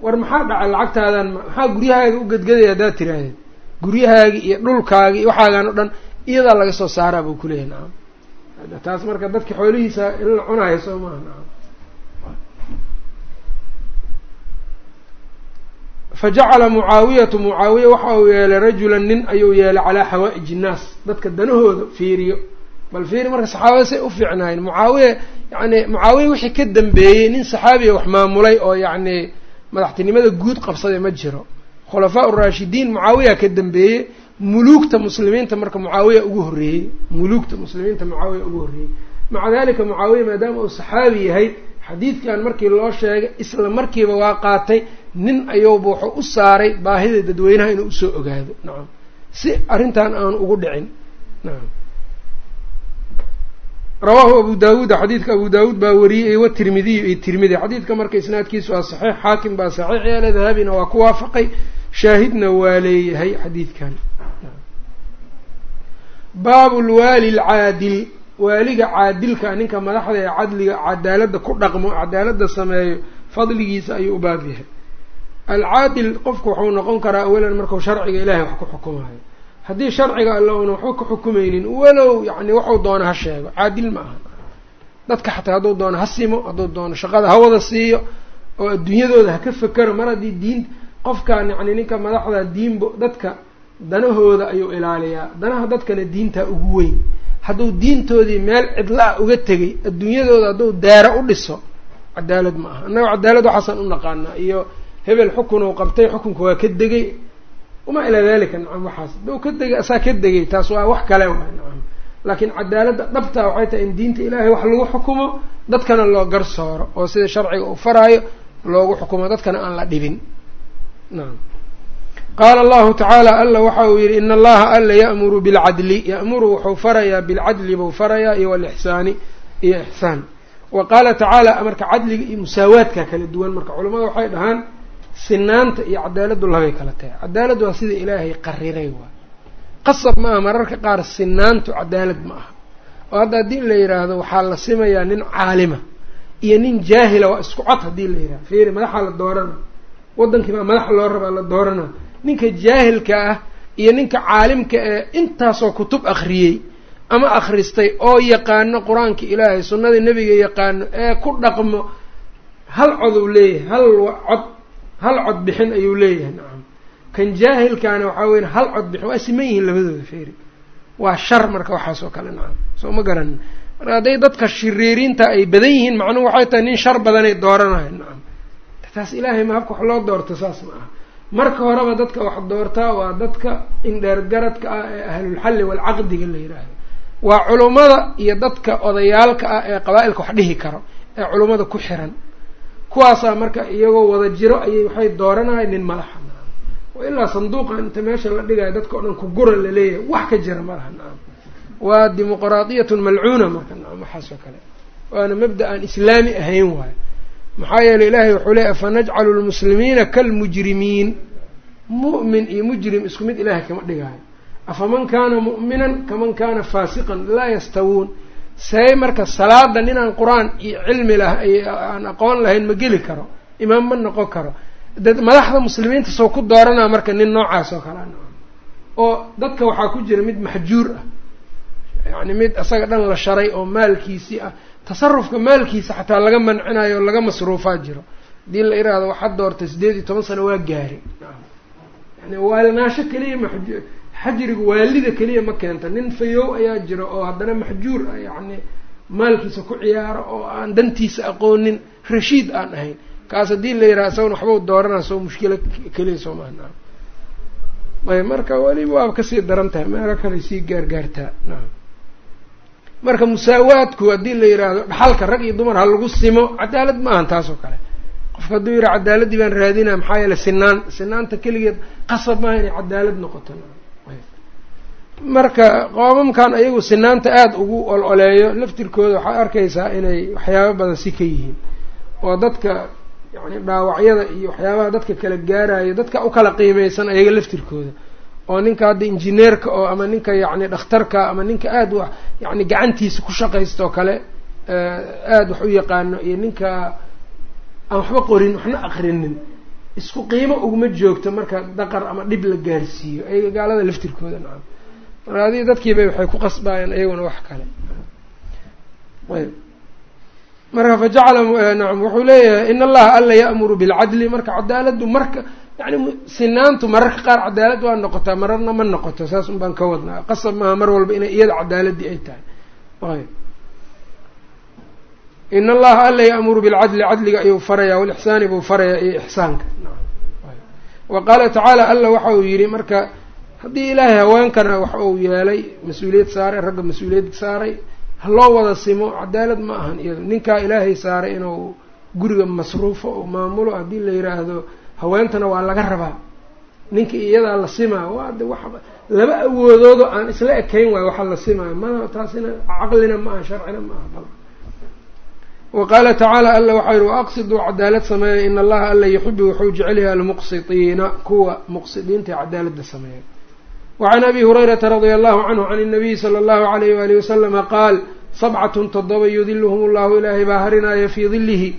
War maxaa dhacay? Lacagtaadan maxaa guryahaaga u gedgadaya haddaad tiraahdeed guryahaagi iyo dhulkaagi iyo waxaagan o dhan iyadaa laga soo saaraa buu kuleeyahy nacam taas marka dadka xoolihiisa in la cunayo soo maaha nacam fajacala mucaawiyatu mucaawiya waxa uu yeelay rajulan nin ayuu yeelay calaa xawaa-ij innaas dadka danahooda fiiriyo bal fiiri marka saxaabada say u fiicnaayeen. Mucaawiya yani mucaawiya wixii ka dambeeyey nin saxaabiya wax maamulay oo yacni madaxtinimada guud qabsaday ma jiro. Khulafaa uraashidiin mucaawiya ka dambeeyey muluugta muslimiinta marka mucaawiya ugu horreeyey. Muluugta muslimiinta mucaawiya ugu horreeyey. Maca dalika mucaawiya maadaama uu saxaabi yahay xadiidkan markii loo sheegay isla markiiba waa qaatay nin ayuuba wuxuu u saaray baahida dadweynaha inuu u soo ogaado. Nacam si arrintan aanu ugu dhicin. Nacam rawaahu abu daawuuda xadiidka abu daawuud baa wariyey wa tirmidiy iyo tirmidi xadiidka marka isnaadkiisu waa saxiix xaakim baa saxiix yeelay dahabina waa ku waafaqay shaahidna waa leeyahay xadiidkan. Baabu lwaali lcaadil waaliga caadilka ninka madaxda ee cadliga cadaaladda ku dhaqmo cadaaladda sameeyo fadligiisa ayuu u baab yahay alcaadil qofku wuxuu noqon karaa awalan markuu sharciga ilahay wax ku xukumayo haddii sharciga alla una waxba ku xukumaynin walow yani waxuu doono ha sheego caadil ma aha. Dadka xataa hadduu doono ha simo hadduu doono shaqada ha wada siiyo oo adduunyadooda ha ka fekero mar haddii diin qofkan yacni ninka madaxda diinbo dadka danahooda ayuu ilaaliyaa. Danaha dadkana diintaa ugu weyn. Hadduu diintoodii meel cidla-a uga tegay adduunyadooda hadduu daaro u dhiso cadaalad ma aha. Annaga cadaalad waxaasaan u naqaanaa iyo hebel xukun uu qabtay xukunka waa ka degay wamaa ilaa dalika nacam waxaas hadduu ka degay asaa ka degay taas waa wax kale waay nacam laakiin cadaaladda dhabtaa waxay tahay in diinta ilaahay wax lagu xukumo dadkana loo garsooro oo sida sharciga uu faraayo loogu xukumo dadkana aan la dhibin nacam qaala allahu tacaala alla waxa uu yidhi ina allaha alla ya'muru bilcadli ya'muru wuxuu farayaa bilcadli buu farayaa iyo walixsaani iyo ixsaan wa qaala tacaala marka cadliga iyo musaawaadka kala duwan marka culamada waxay dhahaan sinaanta iyo cadaaladdu labay kala tahay. Cadaalad waa sida ilaahay qariray waay qasab ma aha mararka qaar sinaantu cadaalad ma aha. Oo hadda haddii la yidhaahdo waxaa la simayaa nin caalima iyo nin jaahila waa isku cod haddii la yidhahdo fiiri madaxaa la doorana. Waddankii baa madaxa loo rabaa la doorana. Ninka jaahilka ah iyo ninka caalimka ee intaasoo kutub akhriyey ama akhristay oo yaqaano qur'aanka ilaahay sunnada nebiga yaqaano ee ku dhaqmo hal cod uu leeyahay hal cod hal cod bixin ayuu leeyahay. Nacam kan jaahilkaana waxaa weya hal cod bixin waa siman yihiin labadooda feeri. Waa shar marka waxaas oo kale nacam soo ma garanin marka hadday dadka shiriiriinta ay badan yihiin macnuhu waxay tahay nin shar badanay dooranayan nacam taas ilaahay ma habka wax loo doorto saas ma aha. Marka horeba dadka wax doortaa waa dadka indheergaradka ah ee ahlulxalli waalcaqdiga la yidhaahdo waa culummada iyo dadka odayaalka ah ee qabaa-ilka wax dhihi karo ee culummada ku xiran kuwaasaa marka iyagoo wada jiro ayay waxay dooranahay nin madaxa nacam wa ilaa sanduuqa inta meesha la dhigayo dadka o dhan ku gura la leeyahay wax ka jira malaha nacam waa dimuqraadiyatun malcuuna marka nacam waxaas oo kale. Waana mabda aan islaami ahayn waayo maxaa yeeley ilaahay wuxuu leey afanajcalu lmuslimiina kalmujrimiin. Mu'min iyo mujrim isku mid ilaahay kama dhigaayo. Afaman kaana mu'minan kaman kaana faasiqan laa yastawuun say marka salaada ninaan qur'aan iyo cilmi lah aan aqoon lahayn ma geli karo. Imaam ma noqon karo. Dad madaxda muslimiinta soo ku dooranaa marka nin noocaas oo kale. Oo dadka waxaa ku jira mid maxjuur ah. Yacni mid isaga dhan la sharay oo maalkiisii ah. Tasarufka maalkiisa xataa laga mancinayo o laga masruufaa jiro. Haddii la iraahdo waxaad doortay siddeed iyo toban sano waa gaari. Yani waalinaasho keliya maj xajrigu waalida keliya ma keenta. Nin fayow ayaa jiro oo haddana maxjuur ah yacni maalkiisa ku ciyaaro oo aan dantiisa aqoonin rashiid aan ahayn. Kaas haddii la yidhaha isagona waxbau dooranaa soo mushkilo keliya soo maha. Ayb marka weliba waaba ka sii daran tahay meelo kale sii gaargaartaa. Marka musaawaadku haddii la yidhaahdo dhaxalka rag iyo dumar ha lagu simo cadaalad ma ahan taas oo kale. Qofka hadduu yidhaha cadaaladdii baan raadinaa maxaa yeele sinaan. Sinaanta keligeed qasab maaha inay cadaalad noqoto marka qoomamkan ayagu sinaanta aada ugu ol-oleeyo laftirkooda waxaa arkaysaa inay waxyaabo badan si ka yihiin. Oo dadka yacni dhaawacyada iyo waxyaabaha dadka kala gaarayo dadka u kala qiimeysan ayaga laftirkooda. Oo ninka hadda injineerka oo ama ninka yacni dhakhtarka ama ninka aada wa yacni gacantiisa ku shaqaysta oo kale aada wax u yaqaano iyo ninka aan waxba qorin waxna aqrinin. Isku qiimo uguma joogto marka daqar ama dhib la gaarsiiyo. Ayaga gaalada laftirkooda nacam adii dadkiiba waxay ku qasbaayeen iyaguna wax kale. Ayb marka fajacala nacam wuxuu leeyahay in allaha alla ya'muru bilcadli marka cadaaladdu marka yani sinaantu mararka qaar cadaalad waa noqotaa mararna ma noqoto. Saas un baan ka wadnaa. Qasab maaha mar walba inay iyada cadaaladii ay tahay. Ayb in allaha alla ya'muru bilcadli cadliga ayuu farayaa walixsaani buu farayaa iyo ixsaanka. Wa qaala tacaala alla waxa uu yidhi marka haddii ilaahay haweenkana waxa uu yeelay mas'uuliyad saaray ragga mas'uuliyad saaray ha loo wada simo cadaalad ma ahan. Iyado ninkaa ilaahay saaray inuu guriga masruufo oo maamulo haddii la yidhaahdo haweentana waa laga rabaa. Ninka iyadaa la simaa waa de wax laba awoodoodo aan isla ekayn waayo waxa la simaayo ma taasina caqlina ma aha sharcina ma aha wa qaala tacaala alla waxaa yihi waaqsiduu cadaalad sameeya. In allaha alla yuxibu wuxuu jecel yahay almuqsitiina. Kuwa muqsidiinta ee cadaaladda sameeya wacan abi hurayrata radia allahu canhu can inabiyi salى allahu alayh waali wasalama qaal sabcatun toddoba yudiluhum allahu ilaahay baa harinaaya fii dilihi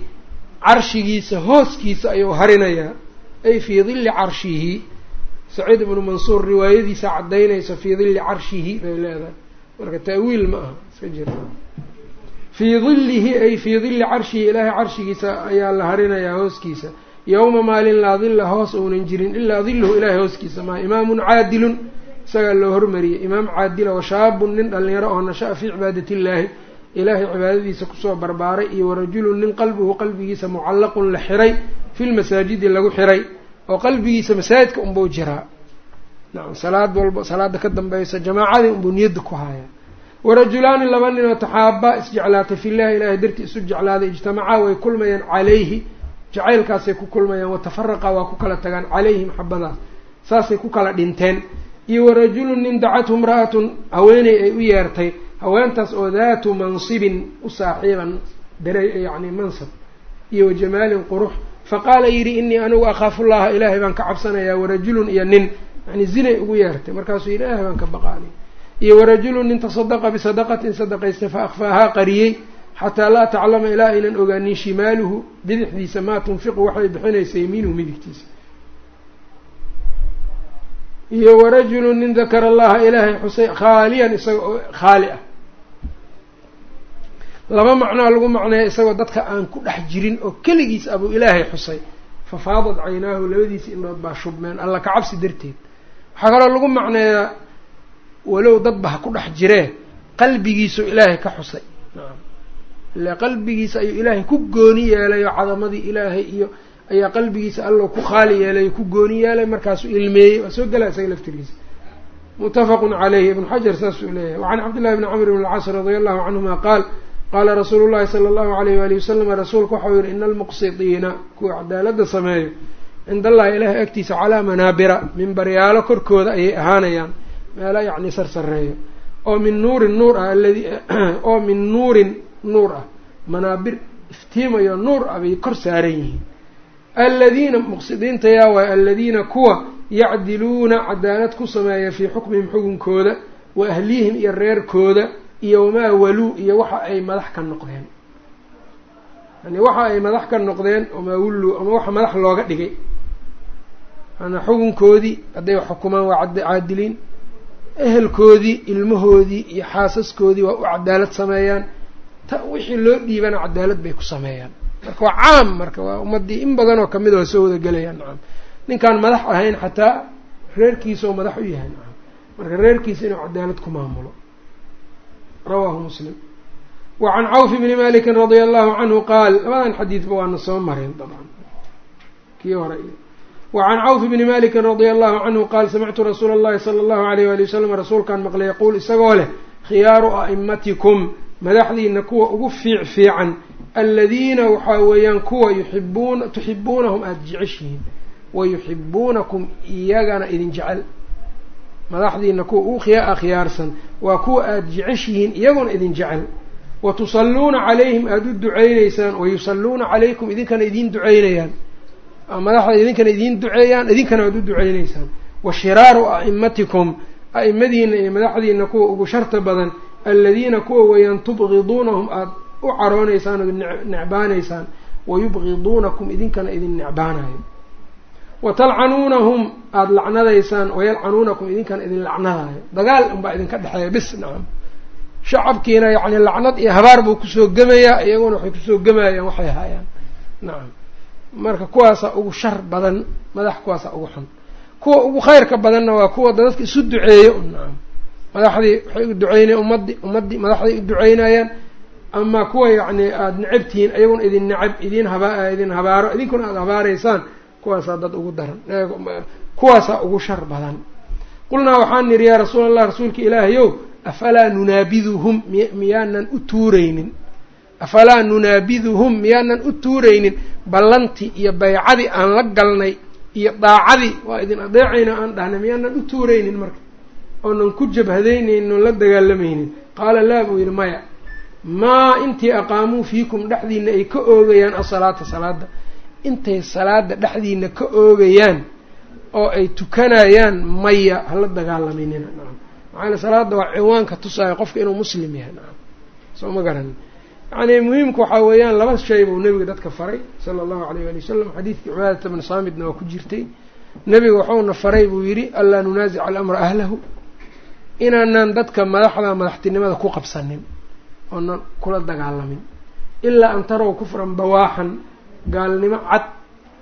carshigiisa hooskiisa ayuu harinayaa ay fii dili carshihi saciid ibnu mansuur riwaayadiisa caddaynaysa fii dili carshihi bay leedahay marka ta'wiil ma aha iska jir fii dilihi ay fii dili carshihi ilaahay carshigiisa ayaa la harinayaa hooskiisa yowma maalin laa dilla hoos uunan jirin ilaa diluhu ilahay hooskiisa maa imaamun caadilun isagaa loo hormariyey. Imaam caadila washaabun nin dhalinyaro oo nasha-a fii cibaadati illaahi ilaahay cibaadadiisa ku soo barbaaray iyo warajulun nin qalbuhu qalbigiisa mucallaqun la xiray filmasaajidi lagu xiray oo qalbigiisa masaajidka unbuu jiraa. Nacam salaad walba salaada ka dambaysa jamaacadii unbuu niyadda ku hayaa. Warajulaani laba nin oo taxaabaa isjeclaatay fillahi ilaahay dartii isu jeclaaday ijtamacaa way kulmayaan calayhi. Jacaylkaasay ku kulmayaan watafaraqa waa ku kala tagaan calayhi maxabadaas saasay ku kala dhinteen iyo warajulun nin dacathu imra'atun haweeney ay u yeertay haweentaas oo daatu mansibin u saaxiiban dare yacni mansab iyo wajamaalin qurux. Faqaala yidhi inii anigu akhaafullaha ilaahay baan ka cabsanayaa warajulun iyo nin. Yani zinay ugu yeertay markaasuu yidhi ilaahay baan ka baqaanay. Iyo warajulun nin tasadaqa bisadaqatin sadaqaystay fa akhfaahaa qariyey xataa laa taclama ilaa aynan ogaanin shimaaluhu bidixdiisa maa tunfiqu waxay bixinaysa yamiinuhu midigtiisa iyo warajulun nin dakara allaha ilaahay xusay khaaliyan isaga oo khaali ah. Laba macnoa lagu macneeya isagoo dadka aan ku dhex jirin oo keligiis abuu ilaahay xusay. Fafaadad caynaahu labadiisi indhood baa shubmeen alla ka cabsi darteed. Waxaa kaloo lagu macneeyaa walow dadba ha ku dhex jiree qalbigiisu ilaahay ka xusay. Nacam ile qalbigiisa ayuu ilaahay ku gooni yeelay oo cadamadii ilaahay iyo ayaa qalbigiisa allow ku khaali yeelay ku gooni yeelay markaasuu ilmeeyey waa soo gelaa isaga laftirkiisa. Muttafaqun caleyhi ibnu xajar saasuu leeyahay wacan cabdillahi bni camr bn alcaas radia allahu canhuma qaal qaala rasuulu llahi sala allahu alayh waalihi wasalam rasuulku waxau yihi ina almuqsidiina kuwa cadaaladda sameeyo cinda allahi ilaahay agtiisa calaa manaabira mimbaryaalo korkooda ayay ahaanayaan meelo yacni sarsareeyo oo min nuurin nuur ah aladi oo min nuurin nuur ah manaabir iftiimayo nuur ah bay kor saaran yihiin aladiina muqsidiinta yaa waay aladiina kuwa yacdiluuna cadaalad ku sameeya fii xukmihim xukunkooda wa ahlihim iyo reerkooda iyo wamaa waluu iyo waxa ay madax ka noqdeen. Yani waxa ay madax ka noqdeen wamaa wuluu ama waxa madax looga dhigay. Maanaa xukunkoodii hadday xukumaan waa caadiliin. Ehelkoodii ilmahoodii iyo xaasaskoodii waa u cadaalad sameeyaan. Ta wixii loo dhiibana cadaalad bay ku sameeyaan marka waa caam marka waa ummaddii in badan oo ka mid a soo wada gelayaan nacam ninkaan madax ahayn xataa reerkiisa oo madax u yahay nacam marka reerkiisa inuu cadaalad ku maamulo. Rawaahu muslim. Wa can cawf bni malikin radia allahu canhu qaal labadan xadiidba waana soo mareen dabcan. Kii hore wa can cawf bni malikin radia allahu canhu qaal samictu rasuula allahi sala allahu alayh wali wasalam rasuulkaan maqlay yaquul isagoo leh khiyaaru a'imatikum madaxdiina kuwa ugu fiic fiican aladiina waxaa weeyaan kuwa yuxibuuna tuxibuunahum aada jeceshihiin wa yuxibuunakum iyagana idin jecel madaxdiina kuwa ugu khiyaa khiyaarsan waa kuwa aada jeceshihiin iyaguna idin jecel wa tusalluuna calayhim aada u duceyneysaan wa yusalluuna calaykum idinkana idiin duceynayaan madaxda idinkana idiin duceeyaan idinkana aada u duceyneysaan wa shiraaru a'imatikum a'imadiina iyo madaxdiina kuwa ugu sharta badan aladiina kuwa weeyaan tubqiduunahum aada u carooneysaan ood necbaanaysaan wa yubqiduunakum idinkana idin necbaanayo. Wa talcanuunahum aada lacnadaysaan wayalcanuunakum idinkana idin lacnadayo dagaal unbaa idinka dhexeeya bis nacam. Shacabkiina yacni lacnad iyo habaar buu ku soo gemayaa iyaguna waxay ku soo gemayaan waxay hayaan nacam. Marka kuwaasaa ugu shar badan madax kuwaasaa ugu xun. Kuwa ugu khayrka badanna waa kuwa dadka isu duceeyo nacam. Madaxdii waxay u duceynaya ummadii ummaddii madaxday u duceynayaan ama kuwa yacni aada necabtihiin iyaguna idin necab idin haba idin habaaro idinkuna aada habaareysaan kuwaasaa dad ugu daran kuwaasaa ugu shar badan. Qulnaa waxaan nidhi yaa rasuul allah rasuulka ilaahayow afalaa nunaabiduhum? Miy miyaanan u tuureynin afalaa nunaabiduhum miyaanan u tuureynin ballantii iyo baycadii aan la galnay iyo daacadii waa idin adeecayna aan dhahnay miyaanan u tuureynin marka. Oonan ku jabhadaynaynin oon la dagaalamaynin qaala laa buu yidhi maya maa intii aqaamuu fiikum dhexdiina ay ka oogayaan asalaata salaada intay salaada dhexdiina ka oogayaan oo ay tukanayaan maya hala dagaalaminina nacam maxaa yale salaada waa ciwaanka tusaayo qofka inuu muslim yahay. Nacam soo ma garanin yacni muhiimku waxaa weeyaan laba shay buu nebiga dadka faray sala allahu alayh ali wasalam xadiidkii cibaadata bni saamidna waa ku jirtay. Nebiga waxuuna faray buu yidhi anlaa nunaasica alamra ahlahu. Inaanan dadka madaxda madaxtinimada ku qabsanin oonan kula dagaalamin. Ilaa an tarow kufran bawaaxan gaalnimo cad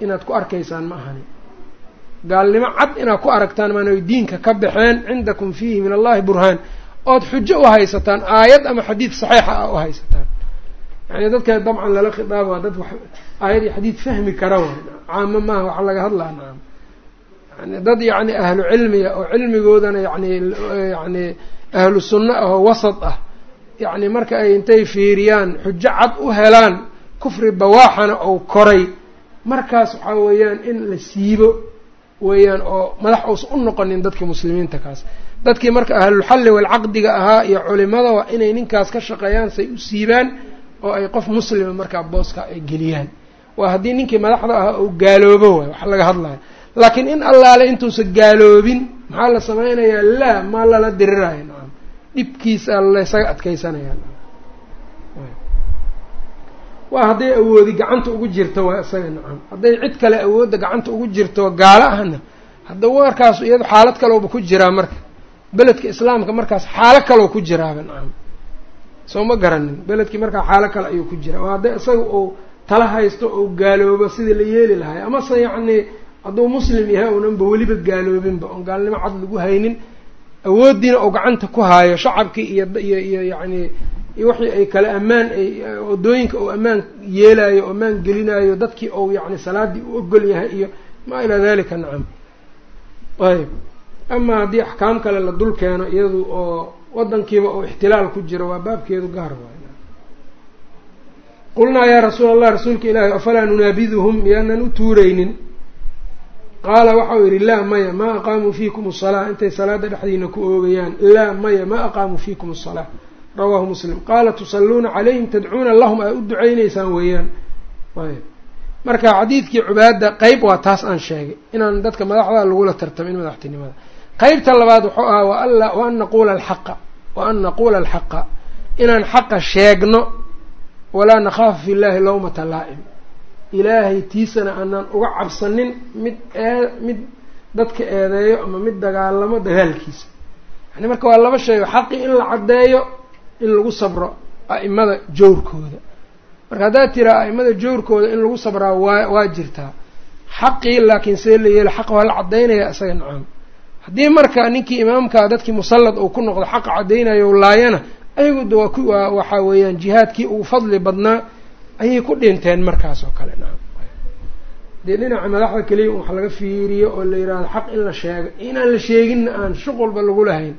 inaad ku arkaysaan ma ahani. Gaalnimo cad inaad ku aragtaan maana diinka ka baxeen cindakum fiihi min allahi burhaan. Ood xujo u haysataan aayad ama xadiid saxiixa ah u haysataan. Yani dadka dabcan lala khitaaba waa dad aayad iyo xadiid fahmi kara waay caamo maaha waxa laga hadlaa nacam yani dad yacni ahlu cilmiga oo cilmigoodana yani yani ahlu sunno ah oo wasad ah yacni marka ay intay fiiriyaan xujo cad u helaan kufri bawaaxana ou koray. Markaas waxaa weeyaan in la siibo weeyaan oo madax uusan u noqonin dadkii muslimiinta kaas. Dadkii marka ahlulxalli walcaqdiga ahaa iyo culimada waa inay ninkaas ka shaqeeyaan say u siibaan oo ay qof muslima markaa booska ay geliyaan. Waa haddii ninkii madaxda ahaa uu gaaloobo waay wax laga hadlayo. Laakiin in allaale intuusan gaaloobin maxaa la samaynayaa? Laa maa lala diriraayo nacam dhibkiisa laysaga adkeysanaya waa hadday awoodi gacanta ugu jirto waa isaga nacam. Hadday cid kale awoodda gacanta ugu jirto gaalo ahna hadda markaas iyado xaalad kalowba ku jiraa marka. Beledka islaamka markaas xaalo kalow ku jiraaba nacam. Soo ma garanin beledkii markaa xaalo kale ayuu ku jiraa. Oo hadday isaga uu tala haysto ou gaaloobo sidii la yeeli lahay amase yacni hadduu muslim yahay unanba weliba gaaloobinba. Oon gaalnimo cad lagu haynin awooddiina uu gacanta ku haayo shacabkii iyo iyo iyo yacni iyo wixii ay kale ammaan waddooyinka uu ammaan yeelaayo o ammaan gelinayo dadkii ou yacni salaaddii u ogol yahay iyo maa ilaa dalika nacam. Ayb amaa haddii axkaam kale la dul keeno iyadu oo wadankiiba uu ixtilaal ku jiro waa baabkeedu gaar waay. Qulnaa yaa rasuula allah rasuulka ilaahi afalaa nunaabiduhum miyaanan u tuuraynin qaala waxau yidhi laa maya maa aqaamuu fiikum asalaa intay salaada dhexdiina ku oogayaan laa maya maa aqaamuu fiikum asalaa rawaahu muslim. Qaala tusalluuna calayhim tadcuuna lahum aa u ducaynaysaan weeyaan. Marka xadiidkii cubaada qeyb waa taas aan sheegay inaan dadka madaxda lagula tartamin madaxtinimada. Qeybta labaad wuxuu ahaa waanla wa an naquula alxaqa wa an naquula alxaqa inaan xaqa sheegno walaa nakhaafu fi llahi lawmata laa'im ilaahay tiisana aanaan uga cabsanin mid ee mid dadka eedeeyo ama mid dagaalamo dagaalkiisa. Yani marka waa laba sheego xaqii in la caddeeyo in lagu sabro a'imada jawrkooda marka haddaad tiraa a'imada jawrkooda in lagu sabraa waa waa jirtaa xaqii laakiin see la yeelo xaqa waa la caddaynaya isaga nacam. Haddii marka ninkii imaamkaa dadkii musallad uu ku noqdo xaqa caddaynayo laayana ayagu da waa ku waxaa weeyaan jihaadkii ugu fadli badnaa ayay ku dhinteen markaas oo kale nacam dee dhinaca madaxda keliya wax laga fiiriyo oo la yidhahdo xaq in la sheego inaan la sheeginna aan shuqulba lagu lahayn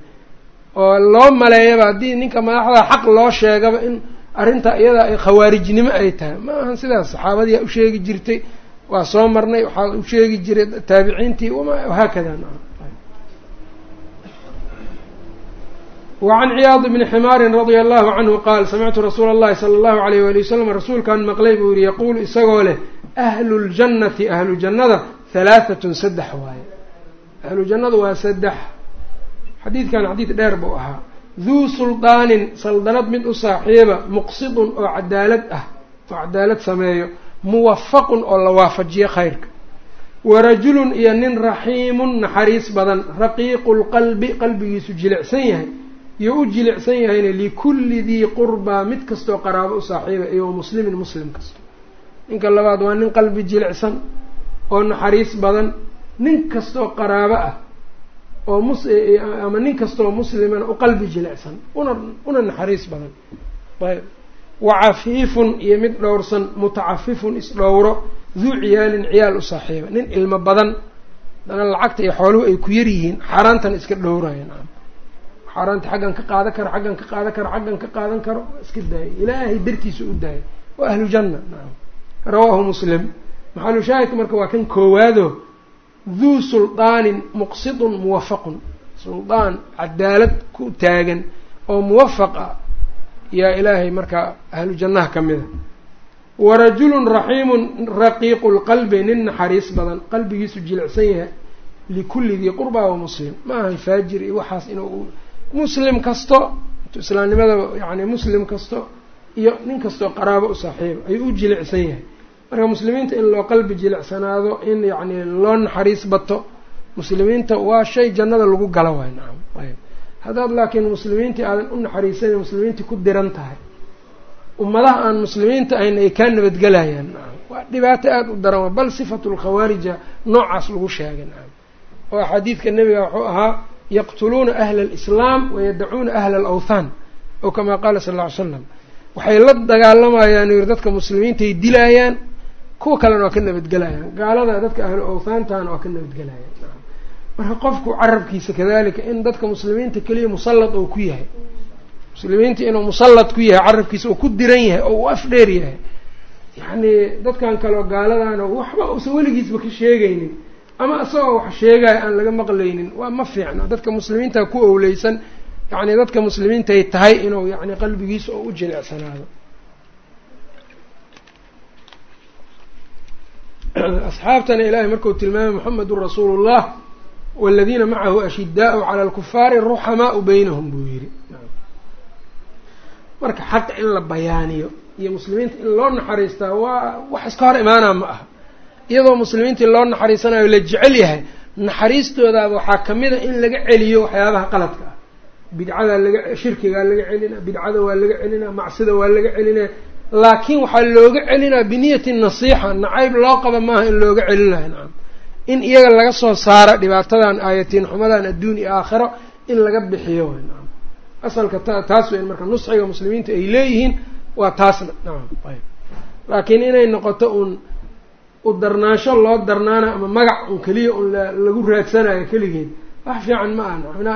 oo loo maleeyaba haddii ninka madaxda xaq loo sheegaba in arrintaa iyada ay khawaarijnimo ay tahay. Ma ahan sidaas saxaabadiyaa u sheegi jirtay waa soo marnay waxaa u sheegi jiray taabiciintii wahaakada wacan ciyaad bni ximaarin radia allahu canhu qaal samictu rasuula allahi sala allahu alayh wali wasalam rasuulkan maqlay buu yihi yaquulu isagoo leh ahlu ljannati ahlu jannada halaahatun saddex waaye ahlu jannadu waa saddex xadiidkan xadiid dheer buu ahaa duu suldaanin saldanad mid u saaxiiba muqsidun oo cadaalad ah oo cadaalad sameeyo muwafaqun oo la waafajiyo khayrka warajulun iyo nin raxiimun naxariis badan raqiiqu lqalbi qalbigiisu jilicsan yahay iyo u jilicsan yahayna likulli dii qurbaa mid kastoo qaraabo u saaxiiba iyo muslimin muslim kasto ninka labaad waa nin qalbi jilicsan oo naxariis badan nin kastoo qaraabo ah oo mus ama nin kastoo muslimana u qalbi jilicsan una una naxariis badan. Ayb. Wacafiifun iyo mid dhowrsan mutacafifun isdhowro duu ciyaalin ciyaal u saaxiiba. Nin ilmo badan dana lacagta iyo xooluhu ay ku yar yihiin xaaraantan iska dhowrayan xaaraanta xaggan ka qaadan karo xaggan ka qaadan karo xaggan ka qaadan karo iska daayay ilaahay dartiisa u daayay waa ahlu janna. Rawaahu muslim. Maxalu shaahidka marka waa kan koowaado. Duu suldaanin muqsidun muwafaqun. Suldaan cadaalad ku taagan oo muwafaq yaa ilaahay markaa ahlu jannaha ka mid a warajulun raxiimun raqiiqu lqalbi nin naxariis badan. Qalbigiisu jilicsan yahay. Likulli dii qurbaa wa muslim. Ma ahan faajir iyo waxaas inuu muslim kasto islaamnimada yani muslim kasto iyo nin kastoo qaraabo u ayuu u jilicsan yahay. Marka muslimiinta in loo qalbi jilicsanaado in yacni loo naxariis bato muslimiinta waa shay jannada lagu gala waay nacam ayb haddaad laakiin muslimiintii aadan u naxariisanin muslimiintii ku diran tahay ummadaha aan muslimiinta ahayn ay kaa nabadgelayaan nacam waa dhibaato aada u daran bal sifatu lkhawaarija noocaas lagu sheegay nacam oo xadiidka nebiga wuxuu ahaa yaqtuluuna ahla alislaam wayadacuuna ahla alawthaan oo kamaa qaala sal lla ly slam waxay la dagaalamayaan yiri dadka muslimiintaay dilaayaan kuwa kalena waa ka nabadgelayaan gaalada dadka ahlu awthaantahana waa ka nabadgelayaan marka qofku carabkiisa kadalika in dadka muslimiinta keliya musallad oo ku yahay muslimiinta inuu musallad ku yahay carabkiisa oo ku diran yahay oo u afdheer yahay yacni dadkan kaleo gaaladana waxba uusan weligiisba ka sheegaynin ama isagoo wax sheegaya aan laga maqlaynin waa ma fiicno dadka muslimiinta ku owleysan yacni dadka muslimiintay tahay inuu yani qalbigiisa oo u jilicsanaado. Asxaabtana ilaahay markuu tilmaamay moxamedun rasuulu llah waladiina macahu ashidaau cala alkufaari ruxamaau beynahum buu yidhi. Marka xaqa in la bayaaniyo iyo muslimiinta in loo naxariistaa waa wax iska hor imaanaa ma aha iyadoo muslimiintii loo naxariisanayo la jecel yahay naxariistoodaaba waxaa ka mid a in laga celiyo waxyaabaha qaladka. Ah bidcadaa laga shirkigaa laga celina bidcada waa laga celina macsida waa laga celina laakiin waxaa looga celinaa biniyati nasiixa nacayb loo qaba maaha in looga celinayo nacam in iyaga laga soo saaro dhibaatadan aayatiin xumadan adduun iyo aakhiro in laga bixiyo nacam asalka ta taas weyn marka nusxiga muslimiinta ay leeyihiin waa taasna nacam ayb laakiin inay noqoto uun u darnaansho loo darnaana ama magac un keliya un lagu raadsanayo keligeed wax fiican ma aha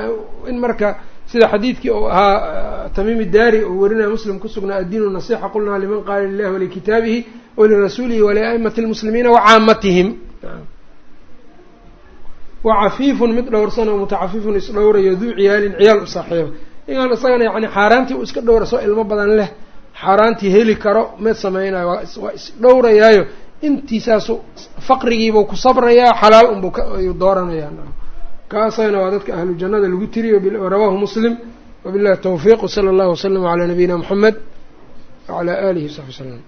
in marka sida xadiidkii uu ahaa tamiimi daari uu warinaya muslim kusugnaa addiinu nasixa qulnaa liman qaala lilahi walikitaabihi walirasuulihi walia'imati lmuslimiina wacaamatihim wacafiifun mid dhowrsan oo mutacafifun isdhowrayo duu ciyaalin ciyaal u saaxiiba igaan isagana yani xaaraantii uu iska dhowra soo ilmo badan leh xaaraantii heli karo ma sameynayo waa isdhowrayaayo intiisaasu faqrigiibuu ku sabrayaa xalaal unbuu ayuu dooranayaa. Kaasayna waa dadka ahlu jannada lagu tiriyo rawaahu muslim. Wabillahi tawfiiq. Wsala allahu waslama calaa nabiyina moxamed wacalaa aalihi wasaxbi wslam